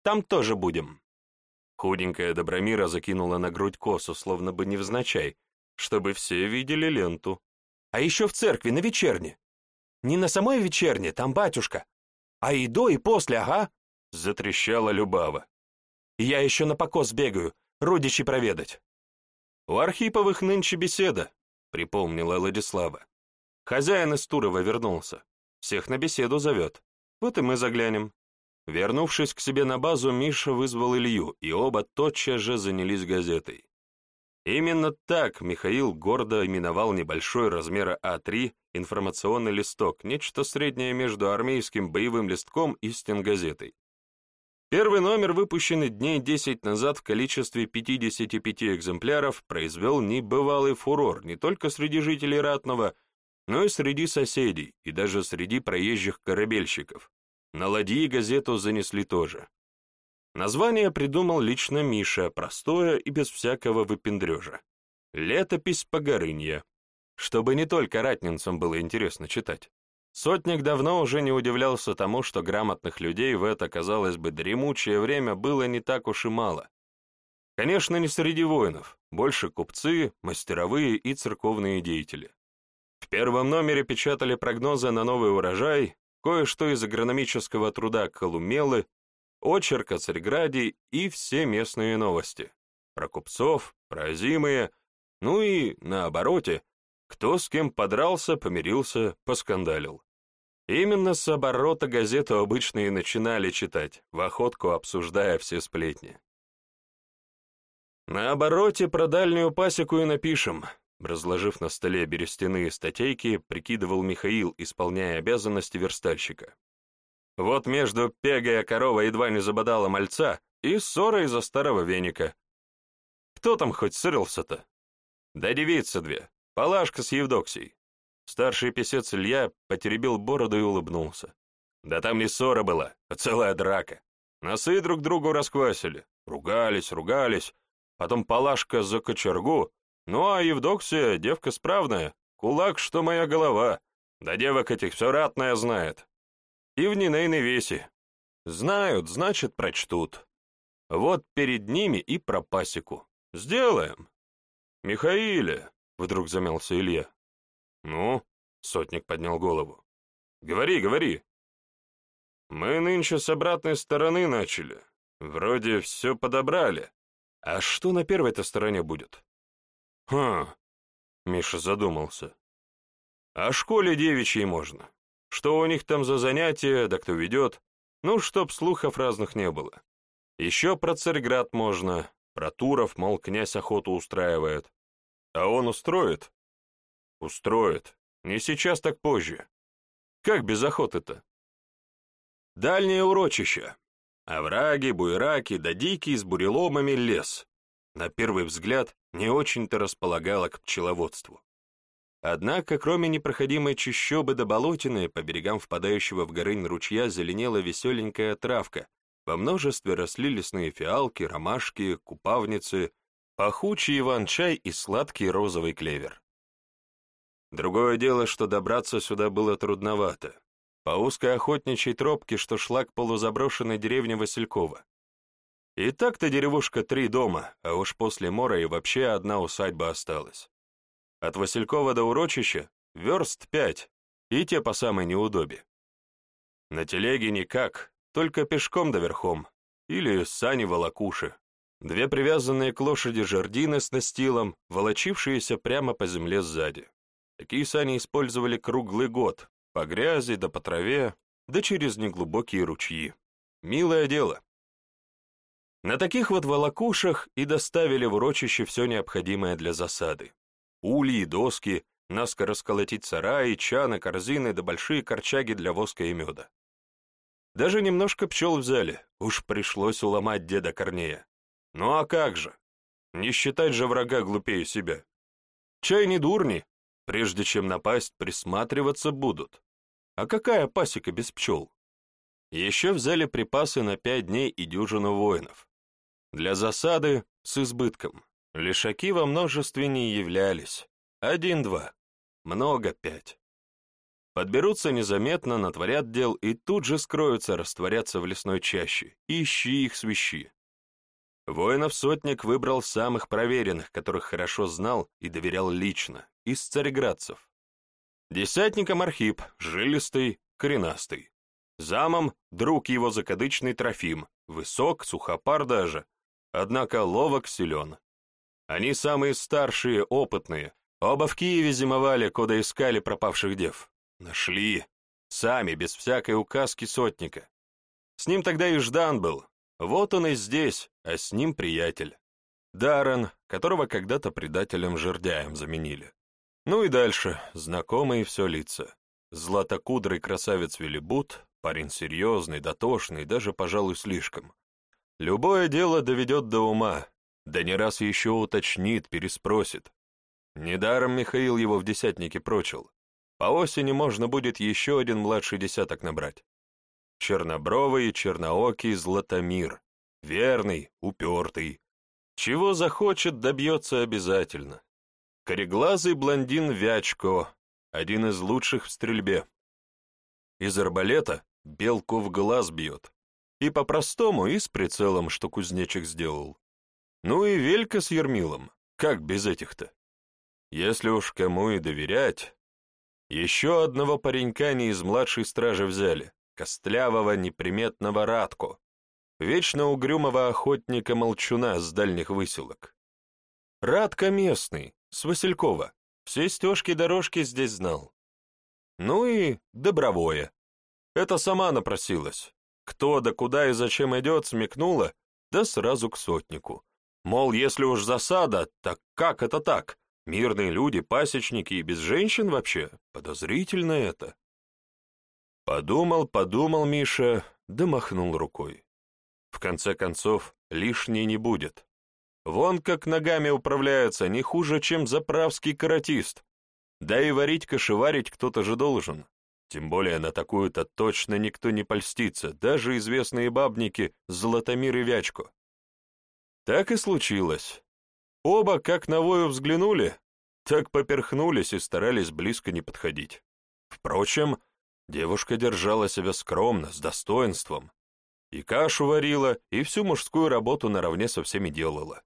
Там тоже будем». Худенькая Добромира закинула на грудь косу, словно бы невзначай, чтобы все видели ленту. «А еще в церкви, на вечерне. Не на самой вечерне, там батюшка, а и до, и после, ага», — затрещала Любава. «Я еще на покос бегаю, родичи проведать». «У Архиповых нынче беседа», — припомнила Владислава. Хозяин из Турова вернулся. всех на беседу зовет. Вот и мы заглянем». Вернувшись к себе на базу, Миша вызвал Илью, и оба тотчас же занялись газетой. Именно так Михаил гордо именовал небольшой размера А3 информационный листок, нечто среднее между армейским боевым листком и стенгазетой. Первый номер, выпущенный дней 10 назад в количестве 55 экземпляров, произвел небывалый фурор не только среди жителей Ратного, но и среди соседей, и даже среди проезжих корабельщиков. На ладьи газету занесли тоже. Название придумал лично Миша, простое и без всякого выпендрежа. «Летопись Погорынья», чтобы не только ратнинцам было интересно читать. Сотник давно уже не удивлялся тому, что грамотных людей в это, казалось бы, дремучее время было не так уж и мало. Конечно, не среди воинов, больше купцы, мастеровые и церковные деятели. В первом номере печатали прогнозы на новый урожай, кое-что из агрономического труда Колумелы, очерк о Царьграде и все местные новости. Про купцов, про озимые, ну и, на обороте, кто с кем подрался, помирился, поскандалил. Именно с оборота газету обычно и начинали читать, в охотку обсуждая все сплетни. На обороте про дальнюю пасеку и напишем, разложив на столе берестяные статейки, прикидывал Михаил, исполняя обязанности верстальщика. Вот между пегая корова едва не забодала мальца и ссора из-за старого веника. Кто там хоть сырился-то? Да девица две, Палашка с Евдоксией. Старший писец Илья потеребил бороду и улыбнулся. Да там не ссора была, а целая драка. Носы друг другу расквасили, ругались, ругались. Потом Палашка за кочергу, ну а Евдоксия девка справная, кулак, что моя голова. Да девок этих все ратное знает и в Нинейной весе. Знают, значит, прочтут. Вот перед ними и про пасеку. Сделаем. Михаиле, вдруг замялся Илья. Ну, сотник поднял голову. Говори, говори. Мы нынче с обратной стороны начали. Вроде все подобрали. А что на первой-то стороне будет? Хм, Миша задумался. О школе девичьей можно. Что у них там за занятия, да кто ведет, ну, чтоб слухов разных не было. Еще про Царьград можно, про Туров, мол, князь охоту устраивает. А он устроит? Устроит. Не сейчас, так позже. Как без охоты-то? Дальнее урочище. Овраги, буераки, да дикий с буреломами лес. На первый взгляд, не очень-то располагало к пчеловодству. Однако, кроме непроходимой чащобы до болотины, по берегам впадающего в горынь ручья зеленела веселенькая травка, во множестве росли лесные фиалки, ромашки, купавницы, пахучий иван-чай и сладкий розовый клевер. Другое дело, что добраться сюда было трудновато. По узкой охотничьей тропке, что шла к полузаброшенной деревне Василькова. И так-то деревушка три дома, а уж после мора и вообще одна усадьба осталась. От Василькова до урочища верст пять, и те по самой неудобе. На телеге никак, только пешком до верхом, или сани-волокуши. Две привязанные к лошади жердины с настилом, волочившиеся прямо по земле сзади. Такие сани использовали круглый год, по грязи да по траве, да через неглубокие ручьи. Милое дело. На таких вот волокушах и доставили в урочище все необходимое для засады ульи, доски, наскоро сколотить сараи, чаны, корзины да большие корчаги для воска и меда. Даже немножко пчел взяли, уж пришлось уломать деда Корнея. Ну а как же? Не считать же врага глупее себя. Чай не дурни, прежде чем напасть, присматриваться будут. А какая пасека без пчел? Еще взяли припасы на пять дней и дюжину воинов. Для засады с избытком. Лишаки во множестве не являлись. Один-два. Много пять. Подберутся незаметно, натворят дел и тут же скроются, растворятся в лесной чаще. Ищи их свищи. Воинов сотник выбрал самых проверенных, которых хорошо знал и доверял лично, из цареградцев. Десятником Архип, жилистый, коренастый. Замом — друг его закадычный Трофим, высок, сухопар даже, однако ловок силен. Они самые старшие, опытные. Оба в Киеве зимовали, куда искали пропавших дев. Нашли. сами, без всякой указки сотника. С ним тогда и Ждан был, вот он и здесь, а с ним приятель. Даррен, которого когда-то предателем-жердяем заменили. Ну и дальше, знакомые все лица. Златокудрый красавец Велибут, парень серьезный, дотошный, даже, пожалуй, слишком. Любое дело доведет до ума, да не раз еще уточнит, переспросит. Недаром Михаил его в десятнике прочил. По осени можно будет еще один младший десяток набрать. Чернобровый, черноокий Златомир. Верный, упертый. Чего захочет, добьется обязательно. Кореглазый блондин Вячко, один из лучших в стрельбе. Из арбалета белку в глаз бьет. И по-простому, и с прицелом, что кузнечик сделал. Ну и Велька с Ермилом, как без этих-то? Если уж кому и доверять... Еще одного паренька не из младшей стражи взяли, костлявого неприметного Радку, вечно угрюмого охотника-молчуна с дальних выселок. Радка местный, с Василькова, все стежки-дорожки здесь знал. Ну и добровое. Это сама напросилась. Кто да куда и зачем идет, смекнула, да сразу к сотнику. Мол, если уж засада, так как это так? Мирные люди, пасечники и без женщин вообще? Подозрительно это. Подумал, подумал Миша, да махнул рукой. В конце концов, лишней не будет. Вон как ногами управляется, не хуже, чем заправский каратист. Да и варить-кошеварить кто-то же должен. Тем более на такую-то точно никто не польстится, даже известные бабники Златомир и Вячко. Так и случилось. Оба, как на вою взглянули, так поперхнулись и старались близко не подходить. Впрочем, Девушка держала себя скромно, с достоинством. И кашу варила, и всю мужскую работу наравне со всеми делала.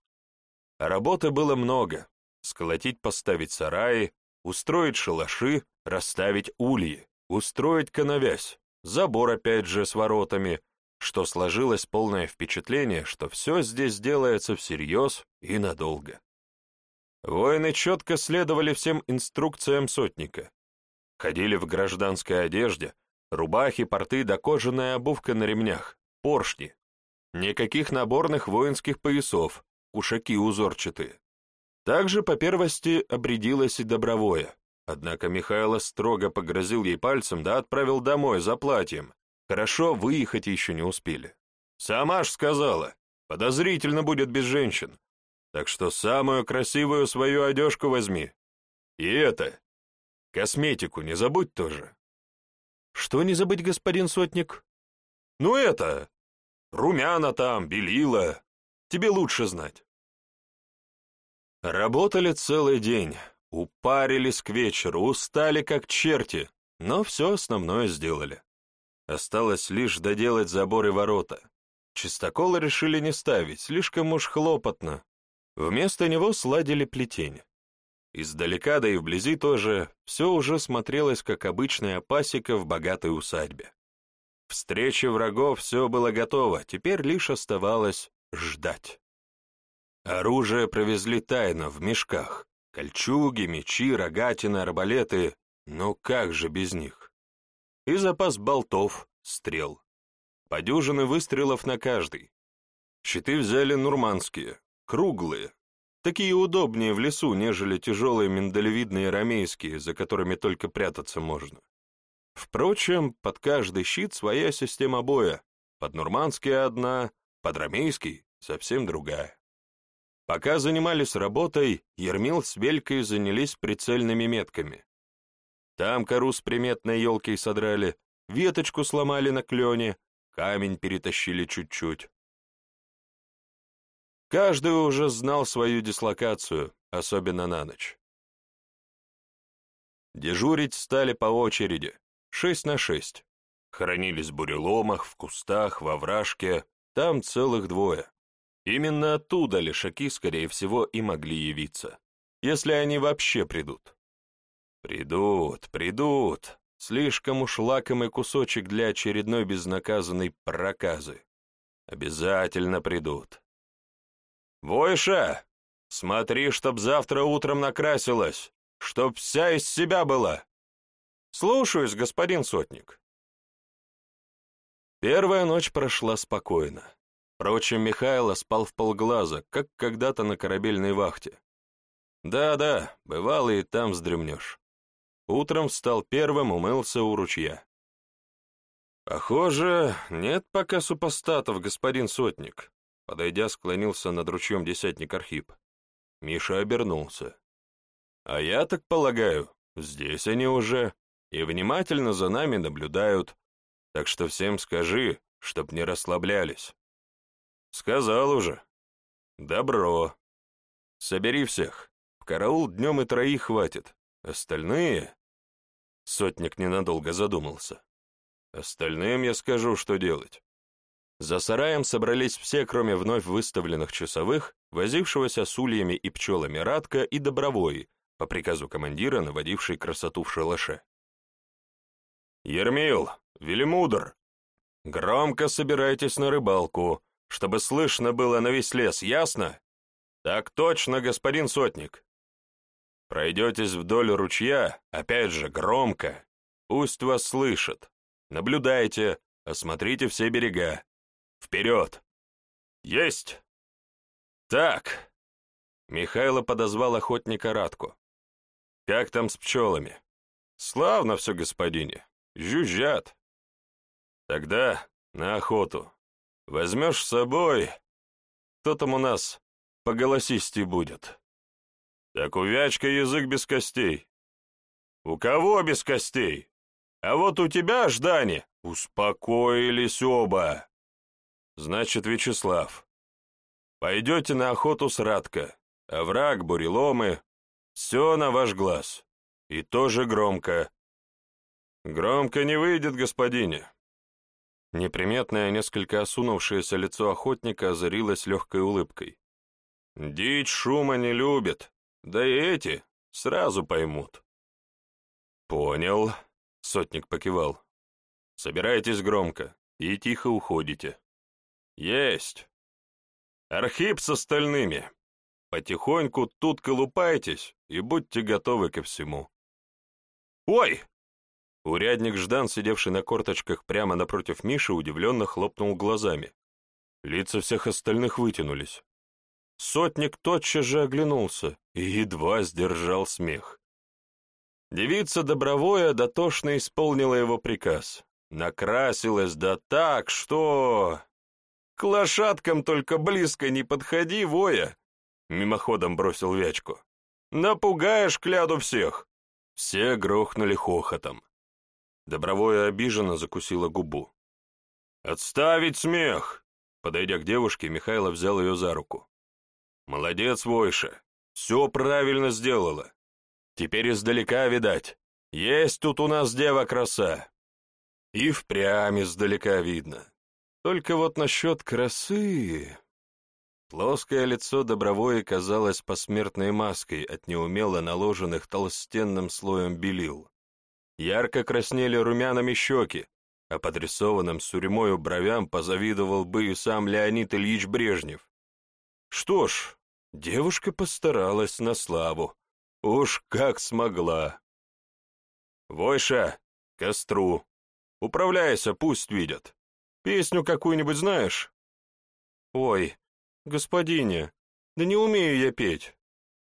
Работы было много. Сколотить, поставить сараи, устроить шалаши, расставить ульи, устроить коновязь, забор опять же с воротами, что сложилось полное впечатление, что все здесь делается всерьез и надолго. Воины четко следовали всем инструкциям сотника, Ходили в гражданской одежде, рубахи, порты да кожаная обувка на ремнях, поршни. Никаких наборных воинских поясов, кушаки узорчатые. Также по первости обрядилась и добровое, однако Михайло строго погрозил ей пальцем да отправил домой за платьем. Хорошо, выехать еще не успели. Сама ж сказала, подозрительно будет без женщин. Так что самую красивую свою одежку возьми. И это, Косметику не забудь тоже. Что не забыть, господин сотник? Ну это, румяна там, белила. Тебе лучше знать. Работали целый день, упарились к вечеру, устали как черти, но все основное сделали. Осталось лишь доделать забор и ворота. Чистокола решили не ставить, слишком уж хлопотно. Вместо него сладили плетень. Издалека, да и вблизи тоже, все уже смотрелось, как обычная пасека в богатой усадьбе. Встрече врагов все было готово, теперь лишь оставалось ждать. Оружие провезли тайно, в мешках. Кольчуги, мечи, рогатины, арбалеты. Ну как же без них? И запас болтов, стрел. По дюжины выстрелов на каждый. Щиты взяли нурманские, круглые, Такие удобнее в лесу, нежели тяжелые миндалевидные ромейские, за которыми только прятаться можно. Впрочем, под каждый щит своя система боя. Под нурманский одна, под ромейский совсем другая. Пока занимались работой, Ермил с Велькой занялись прицельными метками. Там кору с приметной елкой содрали, веточку сломали на клене, камень перетащили чуть-чуть. Каждый уже знал свою дислокацию, особенно на ночь. Дежурить стали по очереди, шесть на шесть. Хранились в буреломах, в кустах, во вражке, там целых двое. Именно оттуда лишаки, скорее всего, и могли явиться, если они вообще придут. Придут, придут. Слишком уж лакомый кусочек для очередной безнаказанной проказы. Обязательно придут. «Войша, смотри, чтоб завтра утром накрасилась, чтоб вся из себя была!» Слушаюсь, господин сотник. Первая ночь прошла спокойно. Впрочем, Михайло спал в полглаза, как когда-то на корабельной вахте. Да-да, бывало и там вздремнешь. Утром встал первым, умылся у ручья. «Похоже, нет пока супостатов, господин сотник», подойдя, склонился над ручьем десятник Архип. Миша обернулся. «А я так полагаю, здесь они уже, и внимательно за нами наблюдают, так что всем скажи, чтоб не расслаблялись». «Сказал уже». «Добро. Собери всех. В караул днем и троих хватит. Остальные...» Сотник ненадолго задумался. Остальным я скажу, что делать. За сараем собрались все, кроме вновь выставленных часовых, возившегося с ульями и пчелами Радка и Добровой, по приказу командира, наводивший красоту в шалаше. «Ермил, Велимудр, громко собирайтесь на рыбалку, чтобы слышно было на весь лес, ясно?» «Так точно, господин сотник!» «Пройдетесь вдоль ручья, опять же, громко, пусть вас слышат, Наблюдайте, осмотрите все берега. Вперед! Есть! Так!» Михайло подозвал охотника Радку. «Как там с пчелами?» «Славно все, господине. Жужжат». «Тогда на охоту. Возьмешь с собой. Кто там у нас поголосистей будет?» «Так у Вячка язык без костей». «У кого без костей?» А вот у тебя, Ждане, успокоились оба. Значит, Вячеслав, пойдете на охоту с Радко, овраг, буреломы, все на ваш глаз. И тоже громко. Громко не выйдет, господине. Неприметное, несколько осунувшееся лицо охотника озарилось легкой улыбкой. Дичь шума не любит, да и эти сразу поймут. Понял. Сотник покивал. «Собирайтесь громко и тихо уходите». «Есть!» «Архип с остальными. Потихоньку тут колупайтесь и будьте готовы ко всему». «Ой!» Урядник Ждан, сидевший на корточках прямо напротив Миши, удивленно хлопнул глазами. Лица всех остальных вытянулись. Сотник тотчас же оглянулся и едва сдержал смех. Девица Добровое дотошно исполнила его приказ. Накрасилась да так, что... «К лошадкам только близко не подходи, воя!» Мимоходом бросил Вячку. «Напугаешь кляду всех!» Все грохнули хохотом. Добровое обиженно закусила губу. «Отставить смех!» Подойдя к девушке, Михайло взял ее за руку. «Молодец, Войша, все правильно сделала. Теперь издалека видать. Есть тут у нас дева-краса. И впрямь издалека видно. Только вот насчет красы... Плоское лицо Добровое казалось посмертной маской от неумело наложенных толстенным слоем белил. Ярко краснели румянами щеки, а подрисованным сурьмою бровям позавидовал бы и сам Леонид Ильич Брежнев. Что ж, девушка постаралась на славу. Уж как смогла. Войша, костру. Управляйся, пусть видят. Песню какую-нибудь знаешь? Ой, господине, да не умею я петь.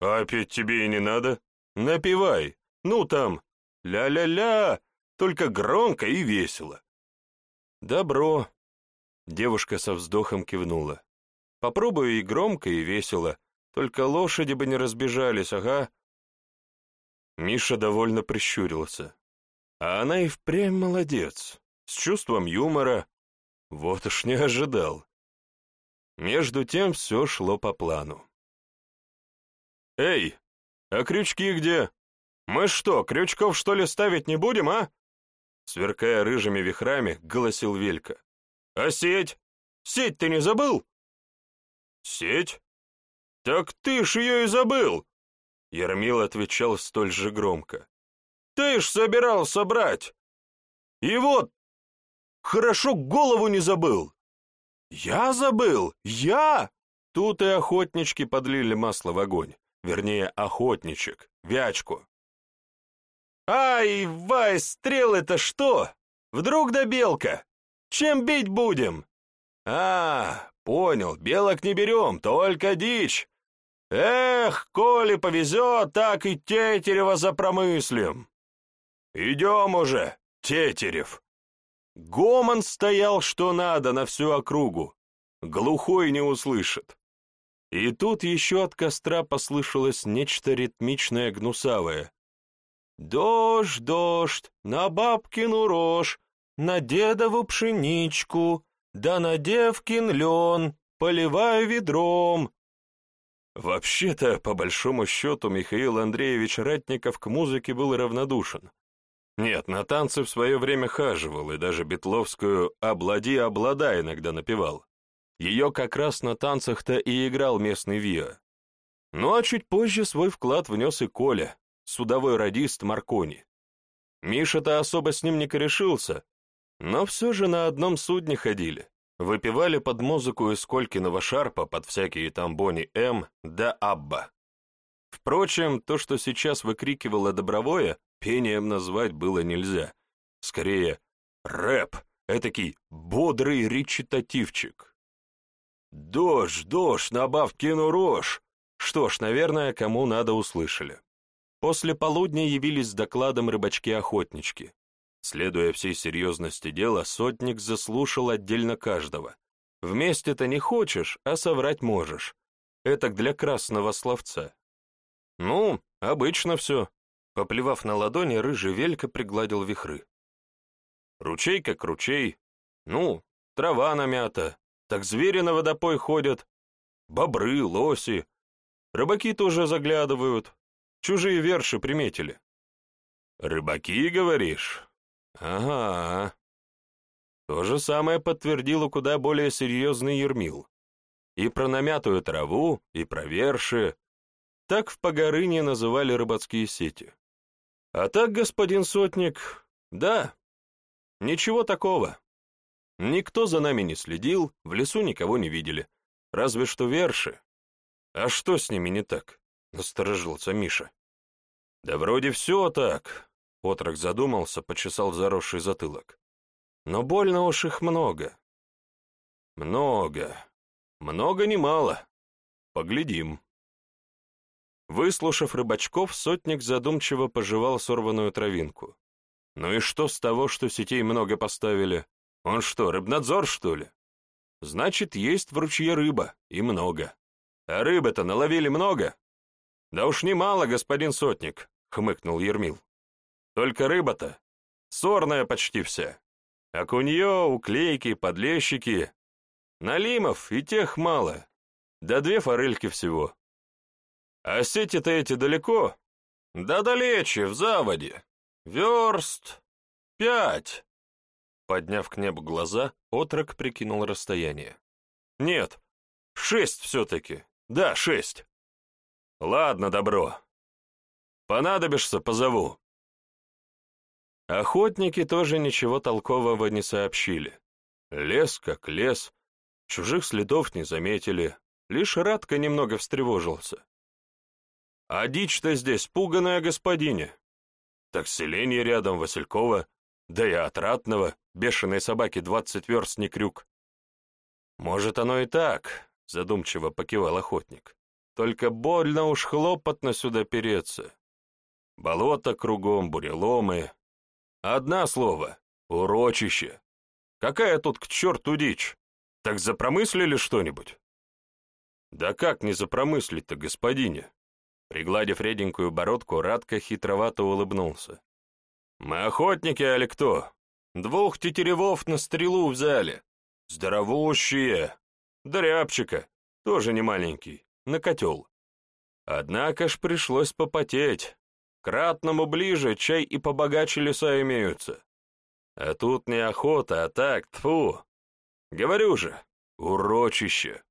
А петь тебе и не надо. Напевай. Ну там, ля-ля-ля, только громко и весело. Добро. Девушка со вздохом кивнула. Попробую и громко, и весело. Только лошади бы не разбежались, ага. Миша довольно прищурился. А она и впрямь молодец, с чувством юмора. Вот уж не ожидал. Между тем все шло по плану. «Эй, а крючки где? Мы что, крючков что ли ставить не будем, а?» Сверкая рыжими вихрами, голосил Велька. «А сеть? Сеть ты не забыл?» «Сеть? Так ты ж ее и забыл!» Ермил отвечал столь же громко. «Ты ж собирался брать! И вот, хорошо голову не забыл!» «Я забыл! Я!» Тут и охотнички подлили масло в огонь, вернее, охотничек, вячку. Ай, вай, стрелы-то что? Вдруг да белка? Чем бить будем? А, понял, белок не берем, только дичь. Эх, коли повезет, так и Тетерева запромыслим. Идем уже, Тетерев. Гомон стоял что надо на всю округу. Глухой не услышит. И тут еще от костра послышалось нечто ритмичное гнусавое. «Дождь, дождь, на бабкину рожь, на дедову пшеничку, да на девкин лен, поливаю ведром». Вообще-то, по большому счету, Михаил Андреевич Ратников к музыке был равнодушен. Нет, на танцы в свое время хаживал, и даже Бетловскую «Облади, облада» иногда напевал. Ее как раз на танцах-то и играл местный Виа. Ну а чуть позже свой вклад внес и Коля, судовой радист Маркони. Миша-то особо с ним не корешился, но все же на одном судне ходили. Выпивали под музыку из Колькиного шарпа под всякие там Бонни М да Абба. Впрочем, то, что сейчас выкрикивало Добровое, пением назвать было нельзя. Скорее, рэп, этакий бодрый речитативчик. «Дождь, дождь, набав кину рожь!» Что ж, наверное, кому надо услышали. После полудня явились с докладом рыбачки-охотнички. Следуя всей серьезности дела, сотник заслушал отдельно каждого. Вместе-то не хочешь, а соврать можешь. Это для красного словца. Ну, обычно все. Поплевав на ладони, рыжий велька пригладил вихры. Ручей как ручей. Ну, трава намята. Так звери на водопой ходят. Бобры, лоси. Рыбаки тоже заглядывают. Чужие верши приметили. «Рыбаки, говоришь?» «Ага». То же самое подтвердил куда более серьезный Ермил. И про намятую траву, и про верши. Так в Погорыне называли рыбацкие сети. А так, господин сотник, да, ничего такого. Никто за нами не следил, в лесу никого не видели. Разве что верши. А что с ними не так? Насторожился Миша. Да вроде все так. Отрок задумался, почесал заросший затылок. Но больно уж их много. Много. Много не мало. Поглядим. Выслушав рыбачков, сотник задумчиво пожевал сорванную травинку. Ну и что с того, что сетей много поставили? Он что, рыбнадзор, что ли? Значит, есть в ручье рыба, и много. А рыбы-то наловили много? Да уж немало, господин сотник, хмыкнул Ермил. Только рыба-то сорная почти вся. Окунье, уклейки, подлещики. Налимов и тех мало. Да две форельки всего. А сети-то эти далеко? Да далече, в заводе. Верст пять. Подняв к небу глаза, отрок прикинул расстояние. Нет, шесть все-таки. Да, шесть. Ладно, добро. Понадобишься, позову. Охотники тоже ничего толкового не сообщили. Лес как лес, чужих следов не заметили, лишь Радко немного встревожился. А дичь-то здесь пуганая господине. Так селение рядом Василькова, да и от Ратного, бешеной собаки двадцать верст не крюк. Может, оно и так, задумчиво покивал охотник. Только больно уж хлопотно сюда переться. Болото кругом, буреломы. Одна слово — урочище. Какая тут к черту дичь? Так запромыслили что-нибудь? Да как не запромыслить-то, господине? Пригладив реденькую бородку, Радко хитровато улыбнулся. «Мы охотники, али кто? Двух тетеревов на стрелу взяли. Здоровущие. Дрябчика, тоже не маленький на котел. Однако ж пришлось попотеть. К ратному ближе чай и побогаче леса имеются. А тут не охота, а так, тфу. Говорю же, урочище.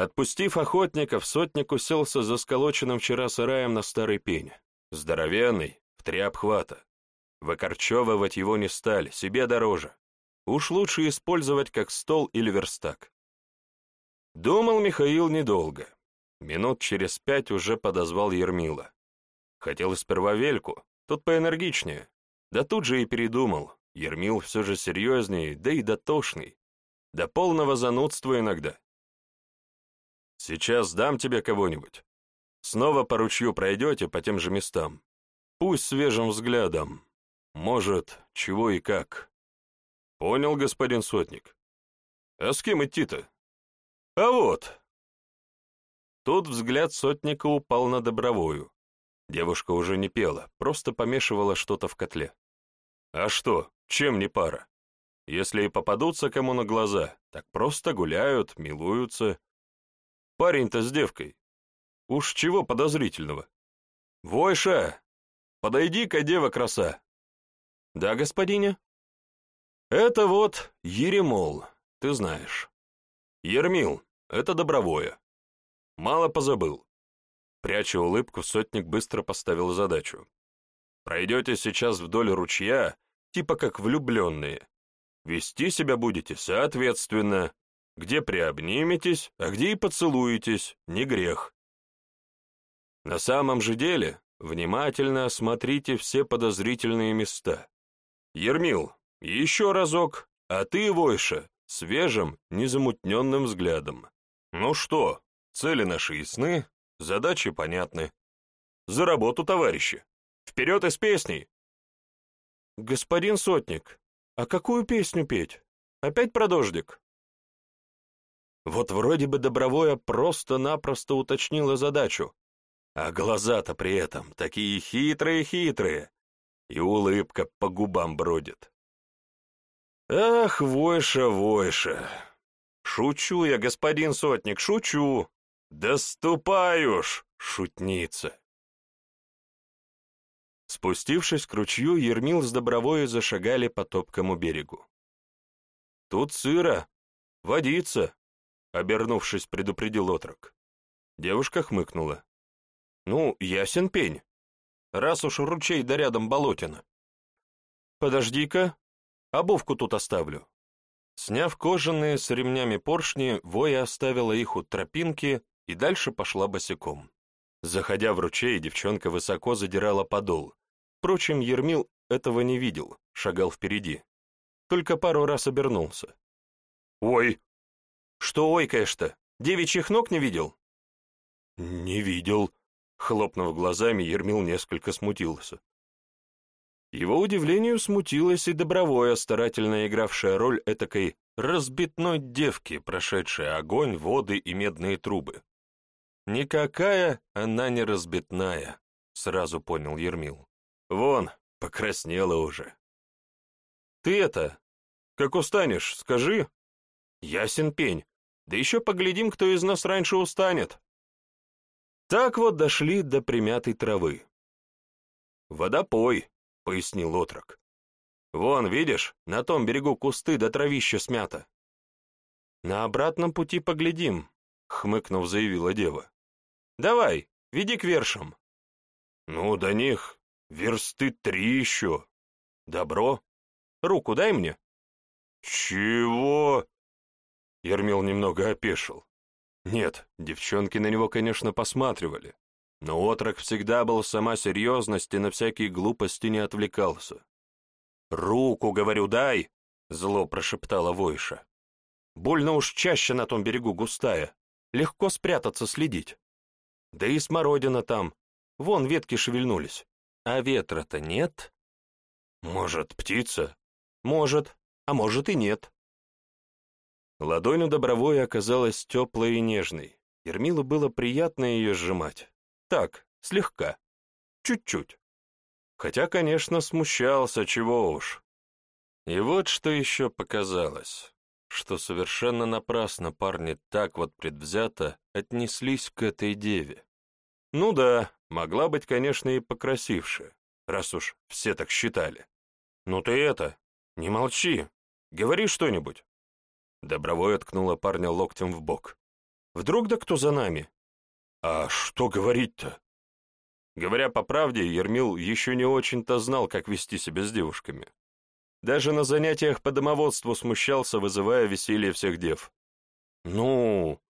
Отпустив охотников, сотник уселся за сколоченным вчера сараем на старый пень. Здоровенный, в три обхвата. Выкорчевывать его не стали, себе дороже. Уж лучше использовать как стол или верстак. Думал Михаил недолго. Минут через пять уже подозвал Ермила. Хотел сперва Вельку, Тут поэнергичнее. Да тут же и передумал. Ермил все же серьезнее, да и дотошный. До полного занудства иногда. Сейчас дам тебе кого-нибудь. Снова по ручью пройдете по тем же местам. Пусть свежим взглядом. Может, чего и как. Понял, господин сотник? А с кем идти-то? А вот. Тут взгляд сотника упал на Добровую. Девушка уже не пела, просто помешивала что-то в котле. А что, чем не пара? Если и попадутся кому на глаза, так просто гуляют, милуются. Парень-то с девкой. Уж чего подозрительного? Войша, подойди-ка, дева краса. Да, господине? Это вот Еремол, ты знаешь. Ермил, это добровое. Мало позабыл. Пряча улыбку, сотник быстро поставил задачу. Пройдете сейчас вдоль ручья, типа как влюбленные. Вести себя будете соответственно. Где приобниметесь, а где и поцелуетесь, не грех. На самом же деле, внимательно осмотрите все подозрительные места. Ермил, еще разок, а ты, Войша, свежим, незамутненным взглядом. Ну что, цели наши ясны, задачи понятны. За работу, товарищи! Вперед из песней! Господин Сотник, а какую песню петь? Опять про дождик? Вот вроде бы Добровое просто-напросто уточнила задачу, а глаза-то при этом такие хитрые-хитрые, и улыбка по губам бродит. Ах, Войша, Войша! Шучу я, господин сотник, шучу! Доступай уж, шутница! Спустившись к ручью, Ермил с Добровой зашагали по топкому берегу. «Тут сыро, водица», — обернувшись, предупредил отрок. Девушка хмыкнула. Ну, ясен пень. Раз уж ручей да рядом болотина. Подожди-ка, обувку тут оставлю. Сняв кожаные с ремнями поршни, Воя оставила их у тропинки и дальше пошла босиком. Заходя в ручей, девчонка высоко задирала подол. Впрочем, Ермил этого не видел, шагал впереди. Только пару раз обернулся. «Ой!» «Что ойкаешь-то? Девичьих ног не видел?» «Не видел», Хлопнув глазами, Ермил несколько смутился. Его удивлению смутилась и Добровое, старательно игравшая роль этакой разбитной девки, прошедшей огонь, воды и медные трубы. «Никакая она не разбитная», — сразу понял Ермил. «Вон, покраснела уже». «Ты это, как устанешь, скажи». «Ясен пень, да еще поглядим, кто из нас раньше устанет», так вот дошли до примятой травы. «Водопой», — пояснил отрок. «Вон, видишь, на том берегу кусты до да травища смято». «На обратном пути поглядим», — хмыкнув, заявила дева. «Давай, веди к вершам». «Ну, до них версты три еще. Добро. Руку дай мне». «Чего?» Ермил немного опешил. Нет, девчонки на него, конечно, посматривали, но отрок всегда был сама серьезность и на всякие глупости не отвлекался. «Руку, говорю, дай!» — зло прошептала Войша. «Больно уж чаще на том берегу густая, легко спрятаться, следить. Да и смородина там, вон ветки шевельнулись, а ветра-то нет». «Может, птица?» «Может, а может и нет». Ладонь у Добровой оказалась теплой и нежной. Ермилу было приятно ее сжимать. Так, слегка. Чуть-чуть. Хотя, конечно, смущался, чего уж. И вот что еще показалось, что совершенно напрасно парни так вот предвзято отнеслись к этой деве. Ну да, могла быть, конечно, и покрасивше, раз уж все так считали. Ну ты это, не молчи, говори что-нибудь. Добровой откнула парня локтем в бок. «Вдруг да кто за нами?» «А что говорить-то?» Говоря по правде, Ермил еще не очень-то знал, как вести себя с девушками. Даже на занятиях по домоводству смущался, вызывая веселье всех дев. «Ну,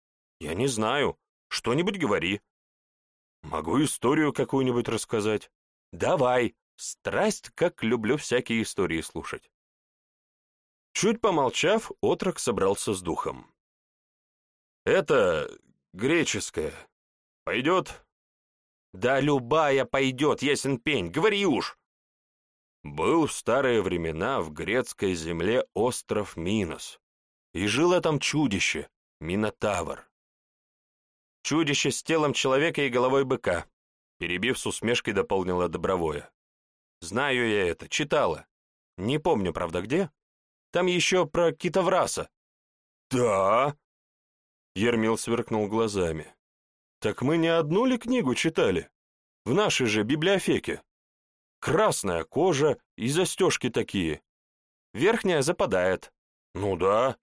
я не знаю. Что-нибудь говори». «Могу историю какую-нибудь рассказать?» «Давай, Страсть, как люблю всякие истории слушать. Чуть помолчав, отрок собрался с духом. «Это греческое. Пойдет?» «Да любая пойдет, ясен пень, говори уж!» Был в старые времена в грецкой земле остров Минос, и жило там чудище, Минотавр. Чудище с телом человека и головой быка, перебив с усмешкой, дополнила Добровое. Знаю я это, читала. Не помню, правда, где. Там еще про китовраса. Да? Ермил сверкнул глазами. Так мы не одну ли книгу читали? В нашей же библиотеке. Красная кожа и застежки такие. Верхняя западает. Ну да.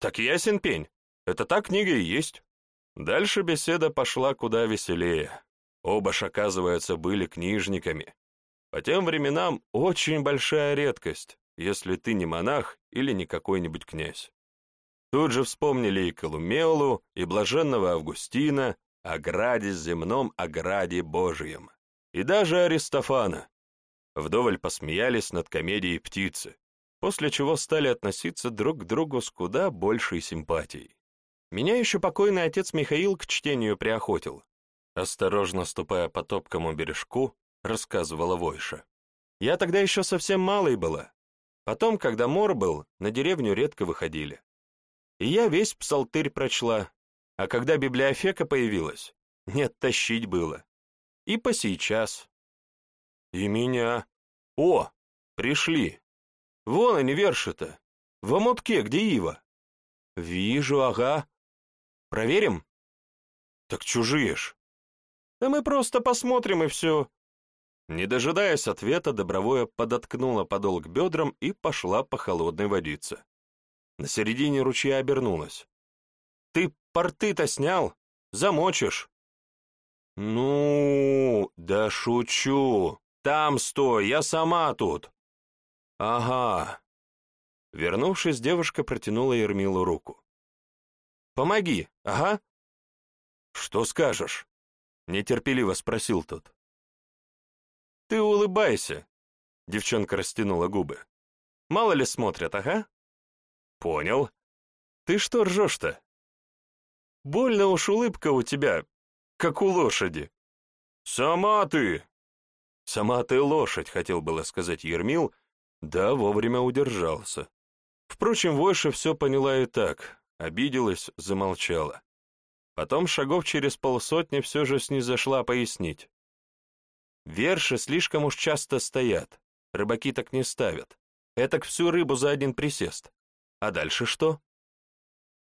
Так ясен пень. Это та книга и есть. Дальше беседа пошла куда веселее. Оба ж, оказывается, были книжниками. По тем временам очень большая редкость, если ты не монах или не какой-нибудь князь. Тут же вспомнили и Колумелу, и блаженного Августина, о граде земном, о граде Божием, и даже Аристофана. Вдоволь посмеялись над комедией «Птицы», после чего стали относиться друг к другу с куда большей симпатией. Меня еще покойный отец Михаил к чтению приохотил. Осторожно ступая по топкому бережку, рассказывала Войша. Я тогда еще совсем малой была. Потом, когда мор был, на деревню редко выходили. И я весь псалтырь прочла, а когда библиотека появилась, нет, тащить было. И по сейчас. И меня. О, пришли. Вон они верши-то. В омутке, где Ива. Вижу, ага. Проверим? Так чужие ж. Да мы просто посмотрим и все. Не дожидаясь ответа, Добровое подоткнула подол к бедрам и пошла по холодной водице. На середине ручья обернулась. «Ты порты-то снял? Замочишь?» «Ну, да шучу. Там стой, я сама тут». «Ага». Вернувшись, девушка протянула Ермилу руку. «Помоги, ага». «Что скажешь?» — нетерпеливо спросил тот. «Ты улыбайся», — девчонка растянула губы. «Мало ли смотрят, ага?» «Понял. Ты что ржешь-то?» «Больно уж улыбка у тебя, как у лошади». «Сама ты!» «Сама ты лошадь», — хотел было сказать Ермил, да вовремя удержался. Впрочем, Войша все поняла и так, обиделась, замолчала. Потом шагов через полсотни все же снизошла пояснить. Верши слишком уж часто стоят, рыбаки так не ставят. Этак всю рыбу за один присест. А дальше что?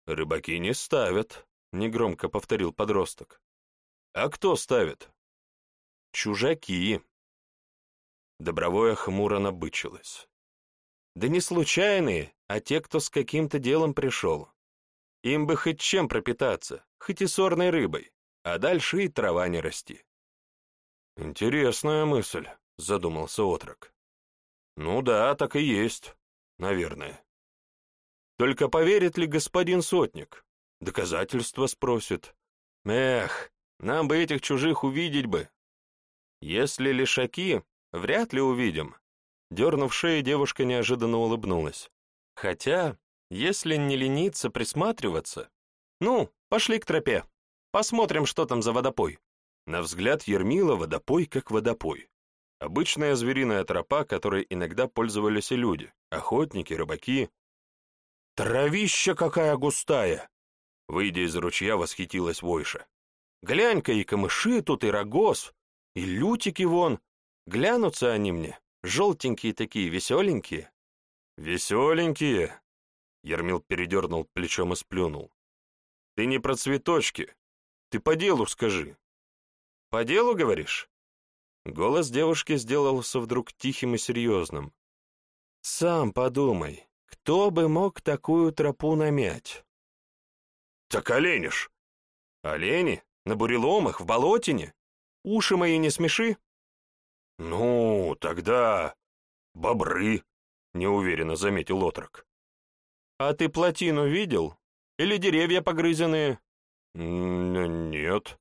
Рыбаки не ставят, негромко повторил подросток. А кто ставит? Чужаки. Добровое хмуро набычилось. Да не случайные, а те, кто с каким-то делом пришел. Им бы хоть чем пропитаться, хоть и сорной рыбой, а дальше и трава не расти. «Интересная мысль», — задумался отрок. «Ну да, так и есть, наверное. Только поверит ли господин сотник? Доказательства спросит. Эх, нам бы этих чужих увидеть бы. Если лишаки, вряд ли увидим». Дернув шею, девушка неожиданно улыбнулась. «Хотя, если не лениться присматриваться... Ну, пошли к тропе. Посмотрим, что там за водопой». На взгляд Ермила водопой как водопой. Обычная звериная тропа, которой иногда пользовались и люди, охотники, рыбаки. «Травища какая густая!» Выйдя из ручья, восхитилась Войша. «Глянь-ка, и камыши тут, и рогоз, и лютики вон. Глянутся они мне, желтенькие такие, веселенькие». «Веселенькие?» Ермил передернул плечом и сплюнул. «Ты не про цветочки. Ты по делу скажи. «По делу, говоришь?» Голос девушки сделался вдруг тихим и серьезным. «Сам подумай, кто бы мог такую тропу намять?» «Так олени ж!» «Олени? На буреломах, в болотине? Уши мои не смеши?» «Ну, тогда... бобры», — неуверенно заметил отрок. «А ты плотину видел? Или деревья погрызенные?» «Нет»,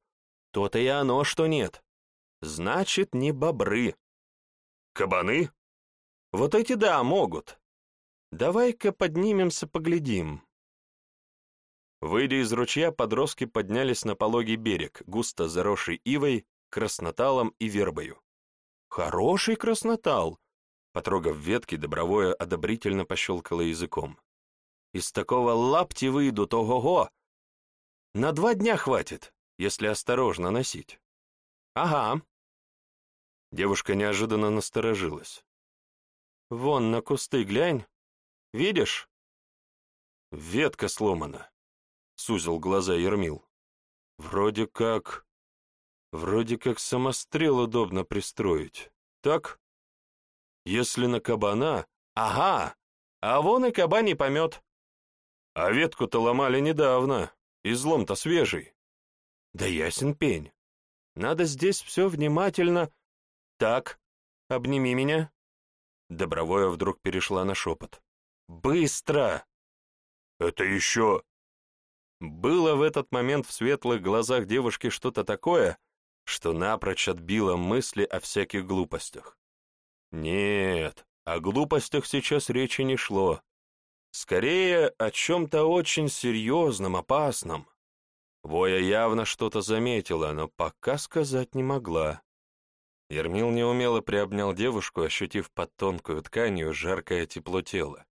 то-то и оно, что нет. Значит, не бобры. Кабаны? Вот эти да, могут. Давай-ка поднимемся, поглядим. Выйдя из ручья, подростки поднялись на пологий берег, густо заросший ивой, красноталом и вербою. Хороший краснотал! Потрогав ветки, Добровое одобрительно пощелкало языком. Из такого лапти выйдут, ого-го! На два дня хватит, если осторожно носить. Ага. Девушка неожиданно насторожилась. Вон на кусты глянь. Видишь? Ветка сломана. — сузил глаза Ермил. «Вроде как... Вроде как самострел удобно пристроить. Так? Если на кабана... Ага! А вон и кабаний помет. А ветку-то ломали недавно, излом-то свежий. Да ясен пень. Надо здесь все внимательно... Так, обними меня». Добровое вдруг перешла на шепот. «Быстро!» «Это еще...» Было в этот момент в светлых глазах девушки что-то такое, что напрочь отбило мысли о всяких глупостях. Нет, о глупостях сейчас речи не шло. Скорее, о чем-то очень серьезном, опасном. Воя явно что-то заметила, но пока сказать не могла. Ермил неумело приобнял девушку, ощутив под тонкую тканью жаркое тепло тела.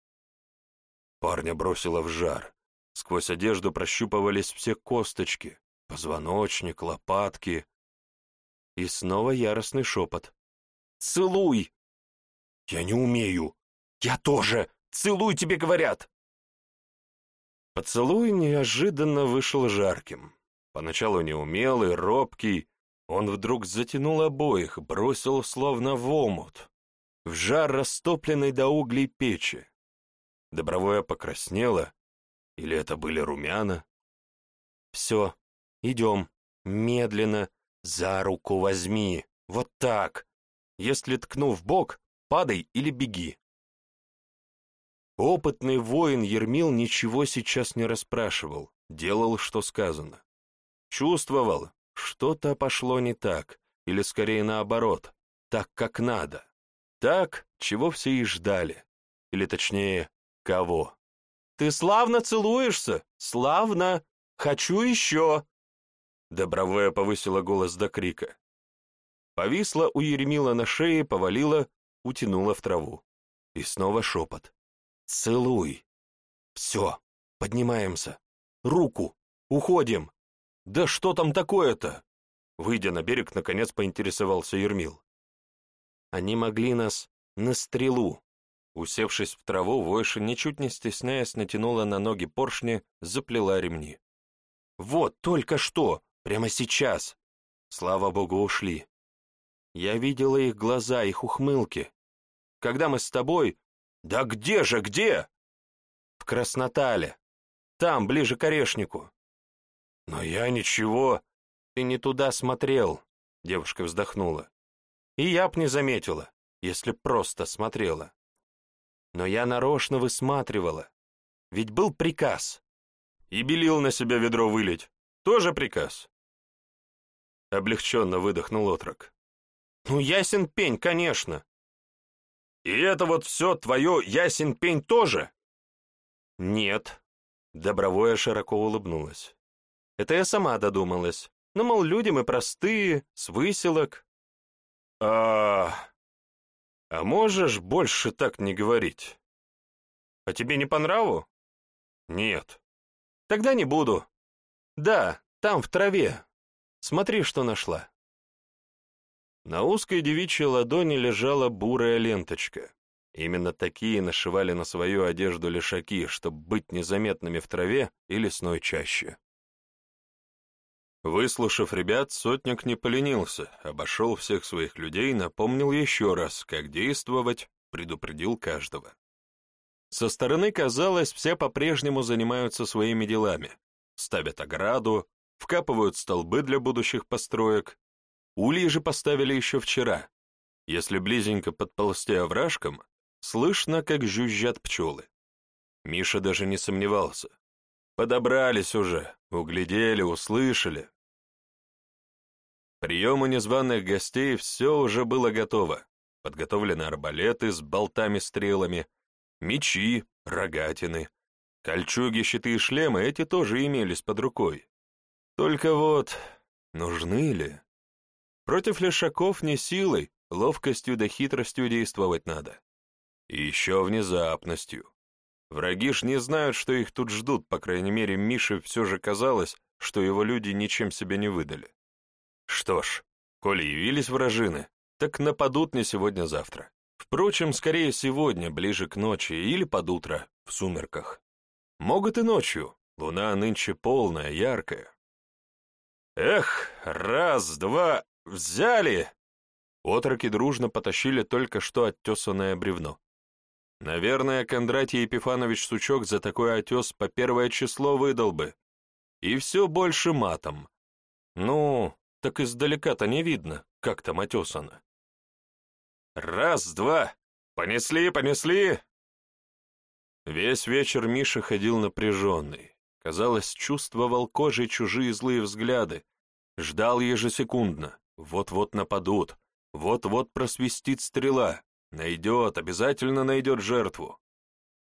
Парня бросило в жар. Сквозь одежду прощупывались все косточки, позвоночник, лопатки. И снова яростный шепот. «Целуй!» «Я не умею!» «Я тоже! Целуй, тебе говорят!» Поцелуй неожиданно вышел жарким. Поначалу неумелый, робкий, он вдруг затянул обоих, бросил словно в омут, в жар растопленной до углей печи. Добровое покраснело, или это были румяна? Все, идем, медленно, за руку возьми, вот так. Если ткну в бок, падай или беги. Опытный воин Ермил ничего сейчас не расспрашивал, делал, что сказано. Чувствовал, что-то пошло не так, или скорее наоборот, так, как надо. Так, чего все и ждали. Или точнее, кого. Ты славно целуешься! Славно! Хочу еще!» Добровая повысила голос до крика. Повисла у Еремила на шее, повалила, утянула в траву. И снова шепот. «Целуй!» «Все, поднимаемся! Руку! Уходим!» «Да что там такое-то?» Выйдя на берег, наконец поинтересовался Ермил. «Они могли нас на стрелу, Усевшись в траву, Войша, ничуть не стесняясь, натянула на ноги поршни, заплела ремни. «Вот, только что! Прямо сейчас!» Слава богу, ушли. Я видела их глаза, их ухмылки. Когда мы с тобой... Да где же, где? В Краснотале. Там, ближе к Орешнику. Но я ничего... Ты не туда смотрел, девушка вздохнула. И я б не заметила, если просто смотрела. Но я нарочно высматривала. Ведь был приказ. И белил на себя ведро вылить. Тоже приказ. Облегченно выдохнул отрок. Ну, ясен пень, конечно. И это вот все твое ясен пень тоже? Нет. Добровое широко улыбнулась. Это я сама додумалась. Ну, мол, люди мы простые, с выселок. А, а можешь больше так не говорить? А тебе не по нраву? Нет. Тогда не буду. Да, там, в траве. Смотри, что нашла. На узкой девичьей ладони лежала бурая ленточка. Именно такие нашивали на свою одежду лишаки, чтобы быть незаметными в траве и лесной чаще. Выслушав ребят, сотник не поленился, обошел всех своих людей, напомнил еще раз, как действовать, предупредил каждого. Со стороны казалось, все по-прежнему занимаются своими делами. Ставят ограду, вкапывают столбы для будущих построек. Ульи же поставили еще вчера. Если близенько подползти овражком, слышно, как жужжат пчелы. Миша даже не сомневался. Подобрались уже, углядели, услышали. Приему незваных гостей все уже было готово. подготовлены арбалеты с болтами-стрелами, мечи, рогатины. Кольчуги, щиты и шлемы эти тоже имелись под рукой. Только вот, нужны ли? Против лешаков не силой, ловкостью да хитростью действовать надо. И еще внезапностью. Враги ж не знают, что их тут ждут, по крайней мере, Мише все же казалось, что его люди ничем себя не выдали. Что ж, коли явились вражины, так нападут не сегодня-завтра. Впрочем, скорее сегодня, ближе к ночи, или под утро, в сумерках. Могут и ночью, луна нынче полная, яркая. Эх, раз, два, взяли! Отроки дружно потащили только что оттесанное бревно. Наверное, Кондратий Епифанович Сучок за такой отес по первое число выдал бы. И все больше матом. Ну, так издалека-то не видно, как там отесано. Раз, два, понесли, понесли. Весь вечер Миша ходил напряженный. Казалось, чувствовал кожей чужие злые взгляды. Ждал ежесекундно. Вот-вот нападут. Вот-вот просвистит стрела. Найдет, обязательно найдет жертву.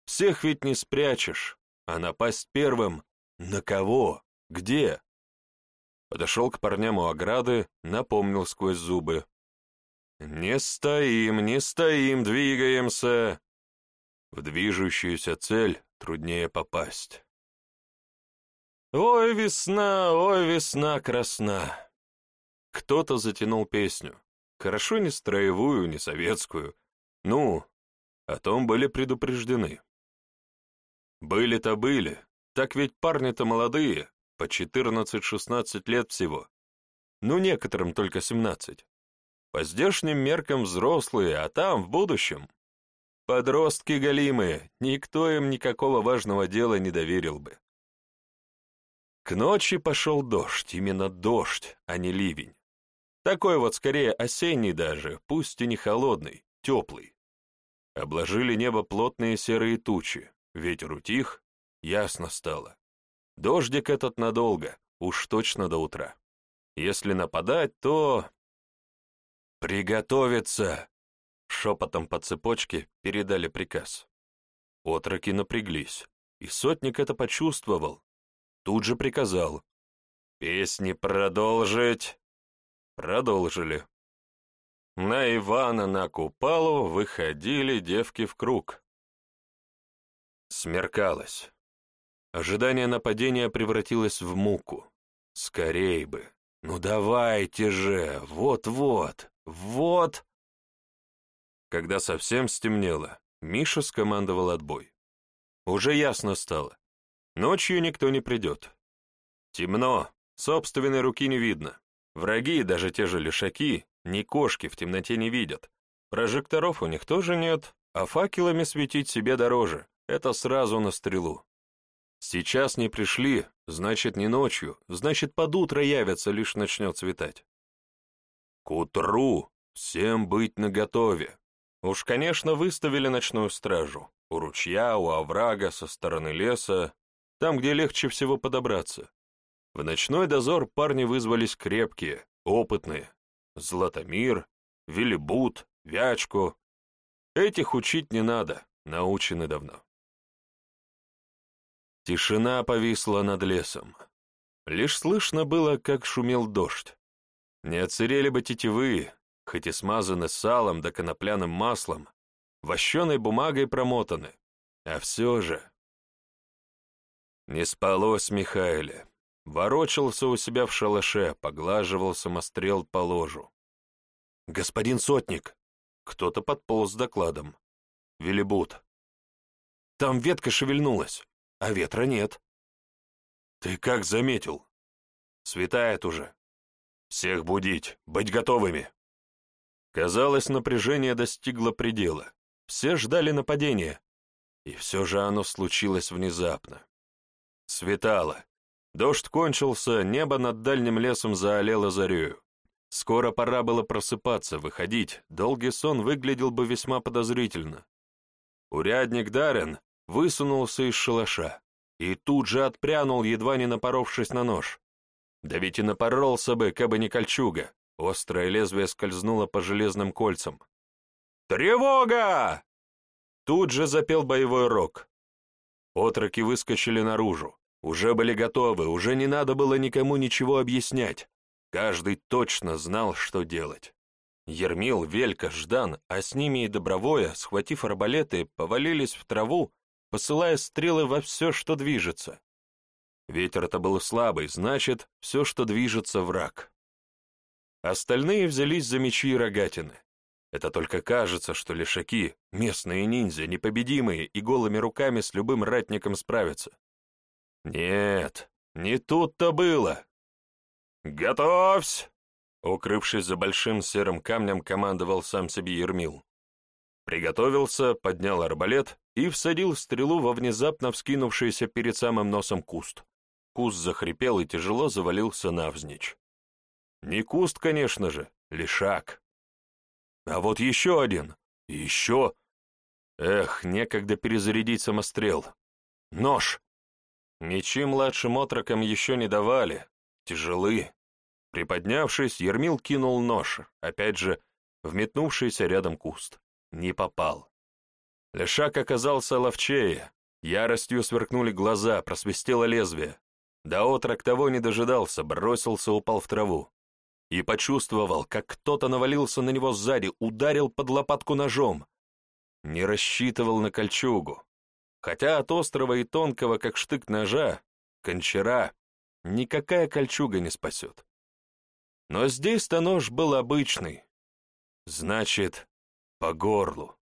Всех ведь не спрячешь, а напасть первым — на кого? Где? Подошел к парням у ограды, напомнил сквозь зубы. «Не стоим, не стоим, двигаемся!» В движущуюся цель труднее попасть. «Ой, весна, ой, весна красна!» Кто-то затянул песню. Хорошо не строевую, не советскую, ну, о том были предупреждены. Были-то были, так ведь парни-то молодые, по 14-16 лет всего. Ну, некоторым только 17. По здешним меркам взрослые, а там, в будущем. Подростки голимые, никто им никакого важного дела не доверил бы. К ночи пошел дождь, именно дождь, а не ливень. Такой вот скорее осенний даже, пусть и не холодный, теплый. Обложили небо плотные серые тучи, ветер утих, ясно стало. Дождик этот надолго, уж точно до утра. Если нападать, то... «Приготовиться!» Шепотом по цепочке передали приказ. Отроки напряглись, и сотник это почувствовал. Тут же приказал. «Песни продолжить!» Продолжили. На Ивана на Купалу выходили девки в круг. Смеркалось. Ожидание нападения превратилось в муку. Скорей бы. Ну давайте же, вот-вот, вот. Когда совсем стемнело, Миша скомандовал отбой. Уже ясно стало. Ночью никто не придет. Темно, собственной руки не видно. Враги, даже те же лишаки, ни кошки в темноте не видят. Прожекторов у них тоже нет, а факелами светить себе дороже. Это сразу на стрелу. Сейчас не пришли, значит, не ночью, значит, под утро явятся, лишь начнет светать. К утру всем быть наготове. Уж, конечно, выставили ночную стражу. У ручья, у оврага, со стороны леса, там, где легче всего подобраться. В ночной дозор парни вызвались крепкие, опытные, Златомир, Вилибут, Вячку. Этих учить не надо, научены давно. Тишина повисла над лесом. Лишь слышно было, как шумел дождь. Не отсырели бы тетивы, хоть и смазаны салом да конопляным маслом, вощеной бумагой промотаны, а все же... Не спалось Михаиле. Ворочался у себя в шалаше, поглаживал самострел по ложу. «Господин Сотник!» Кто-то подполз с докладом. «Велибут!» «Там ветка шевельнулась, а ветра нет». «Ты как заметил?» «Светает уже. Всех будить, быть готовыми!» Казалось, напряжение достигло предела. Все ждали нападения. И все же оно случилось внезапно. Светало. Дождь кончился, небо над дальним лесом заолело зарею. Скоро пора было просыпаться, выходить, долгий сон выглядел бы весьма подозрительно. Урядник Дарен высунулся из шалаша и тут же отпрянул, едва не напоровшись на нож. Да ведь и напоролся бы, кабы не кольчуга. Острое лезвие скользнуло по железным кольцам. Тревога!» Тут же запел боевой рог. Отроки выскочили наружу. Уже были готовы, уже не надо было никому ничего объяснять. Каждый точно знал, что делать. Ермил, Велька, Ждан, а с ними и Добровое, схватив арбалеты, повалились в траву, посылая стрелы во все, что движется. Ветер-то был слабый, значит, все, что движется, враг. Остальные взялись за мечи и рогатины. Это только кажется, что лишаки, местные ниндзя, непобедимые и голыми руками с любым ратником справятся. Нет, не тут-то было. «Готовься!» Укрывшись за большим серым камнем, командовал сам себе Ермил. Приготовился, поднял арбалет и всадил стрелу во внезапно вскинувшийся перед самым носом куст. Куст захрипел и тяжело завалился навзничь. Не куст, конечно же, лишак. А вот еще один, еще. Эх, некогда перезарядить самострел. Нож. Мечи младшим отрокам еще не давали, тяжелы. Приподнявшись, Ермил кинул нож, опять же, вметнувшийся рядом куст. Не попал. Лешак оказался ловчее, яростью сверкнули глаза, просвистело лезвие. Да отрок того не дожидался, бросился, упал в траву. И почувствовал, как кто-то навалился на него сзади, ударил под лопатку ножом. Не рассчитывал на кольчугу. Хотя от острого и тонкого, как штык ножа, кончара, никакая кольчуга не спасет. Но здесь-то нож был обычный. Значит, по горлу.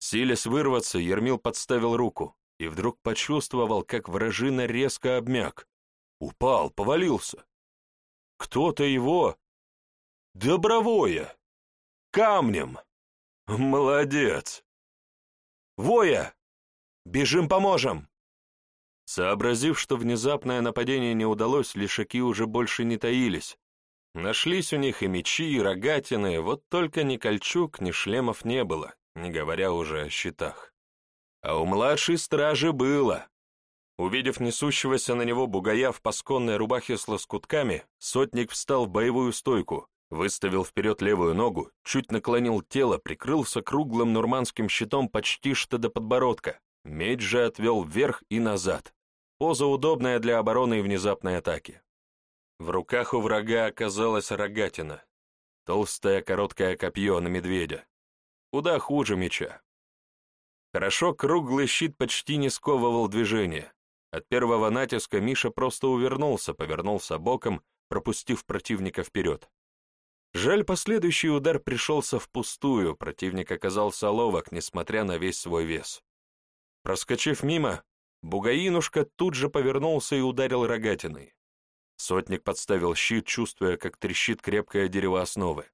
Силясь вырваться, Ермил подставил руку и вдруг почувствовал, как вражина резко обмяк. Упал, повалился. Кто-то его... Добровое! Камнем! Молодец! Воя! Бежим поможем! Сообразив, что внезапное нападение не удалось, лишаки уже больше не таились, Нашлись у них и мечи, и рогатины, вот только ни кольчуг, ни шлемов не было, не говоря уже о щитах. А у младшей стражи было. Увидев несущегося на него бугая в пасконной рубахе с лоскутками, сотник встал в боевую стойку, выставил вперед левую ногу, чуть наклонил тело, прикрылся круглым нурманским щитом почти что до подбородка, меч же отвел вверх и назад. Поза удобная для обороны и внезапной атаки. В руках у врага оказалась рогатина, толстое короткое копье на медведя. Куда хуже меча. Хорошо круглый щит почти не сковывал движение. От первого натиска Миша просто увернулся, повернулся боком, пропустив противника вперед. Жаль, последующий удар пришелся впустую, противник оказался ловок, несмотря на весь свой вес. Проскочив мимо, Бугаинушка тут же повернулся и ударил рогатиной. Сотник подставил щит, чувствуя, как трещит крепкое дерево основы.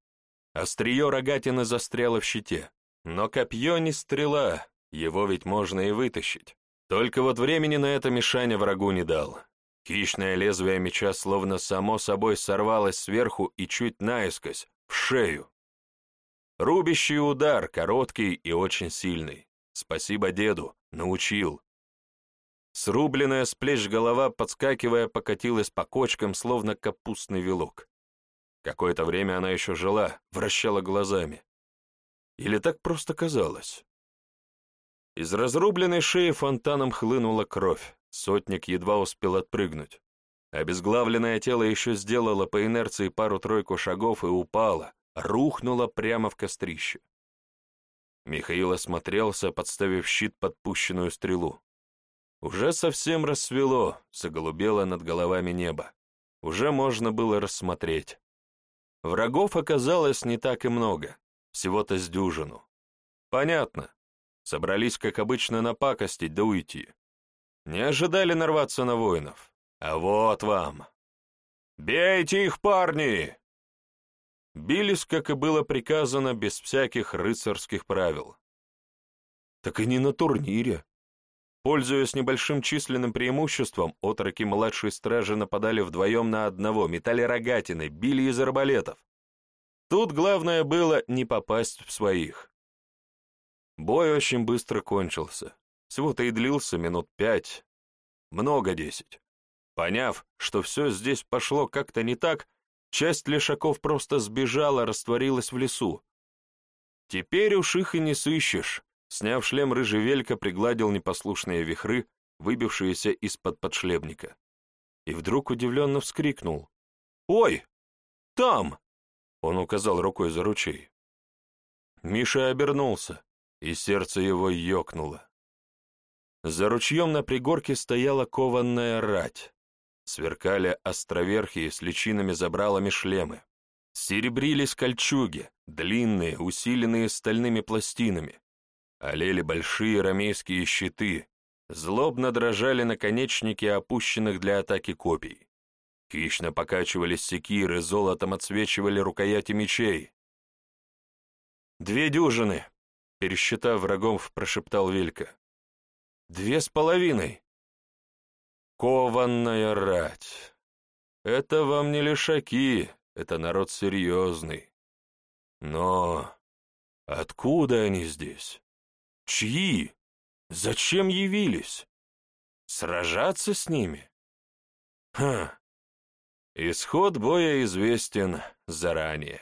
Острие рогатины застряло в щите. Но копье не стрела, его ведь можно и вытащить. Только вот времени на это Мишаня врагу не дал. Хищное лезвие меча словно само собой сорвалось сверху и чуть наискось, в шею. Рубящий удар, короткий и очень сильный. Спасибо деду, научил. Срубленная с плеч голова, подскакивая, покатилась по кочкам, словно капустный вилок. Какое-то время она еще жила, вращала глазами. Или так просто казалось? Из разрубленной шеи фонтаном хлынула кровь, сотник едва успел отпрыгнуть. Обезглавленное тело еще сделало по инерции пару-тройку шагов и упало, рухнуло прямо в кострище. Михаил осмотрелся, подставив щит под пущенную стрелу. Уже совсем рассвело, заголубело над головами небо. Уже можно было рассмотреть. Врагов оказалось не так и много, всего-то с дюжину. Понятно. Собрались, как обычно, напакостить да уйти. Не ожидали нарваться на воинов. А вот вам. «Бейте их, парни!» Бились, как и было приказано, без всяких рыцарских правил. Так и не на турнире. Пользуясь небольшим численным преимуществом, отроки младшей стражи нападали вдвоем на одного, метали рогатины, били из арбалетов. Тут главное было не попасть в своих. Бой очень быстро кончился. Всего-то и длился минут пять, много десять. Поняв, что все здесь пошло как-то не так, часть лешаков просто сбежала, растворилась в лесу. Теперь уж их и не сыщешь. Сняв шлем, рыжий велька пригладил непослушные вихры, выбившиеся из-под подшлемника. И вдруг удивленно вскрикнул. «Ой! Там!» Он указал рукой за ручей. Миша обернулся, и сердце его ёкнуло. За ручьем на пригорке стояла кованная рать. Сверкали островерхие с личинами забралами шлемы. Серебрились кольчуги, длинные, усиленные стальными пластинами. Олели большие ромейские щиты, злобно дрожали наконечники опущенных для атаки копий. Хищно покачивались секиры, золотом отсвечивали рукояти мечей. «Две дюжины!» — пересчитав врагов, прошептал Вилька. «Две с половиной!» «Кованная рать! Это вам не лишаки, это народ серьезный. Но откуда они здесь? Чьи? Зачем явились? Сражаться с ними? Ха! Исход боя известен заранее.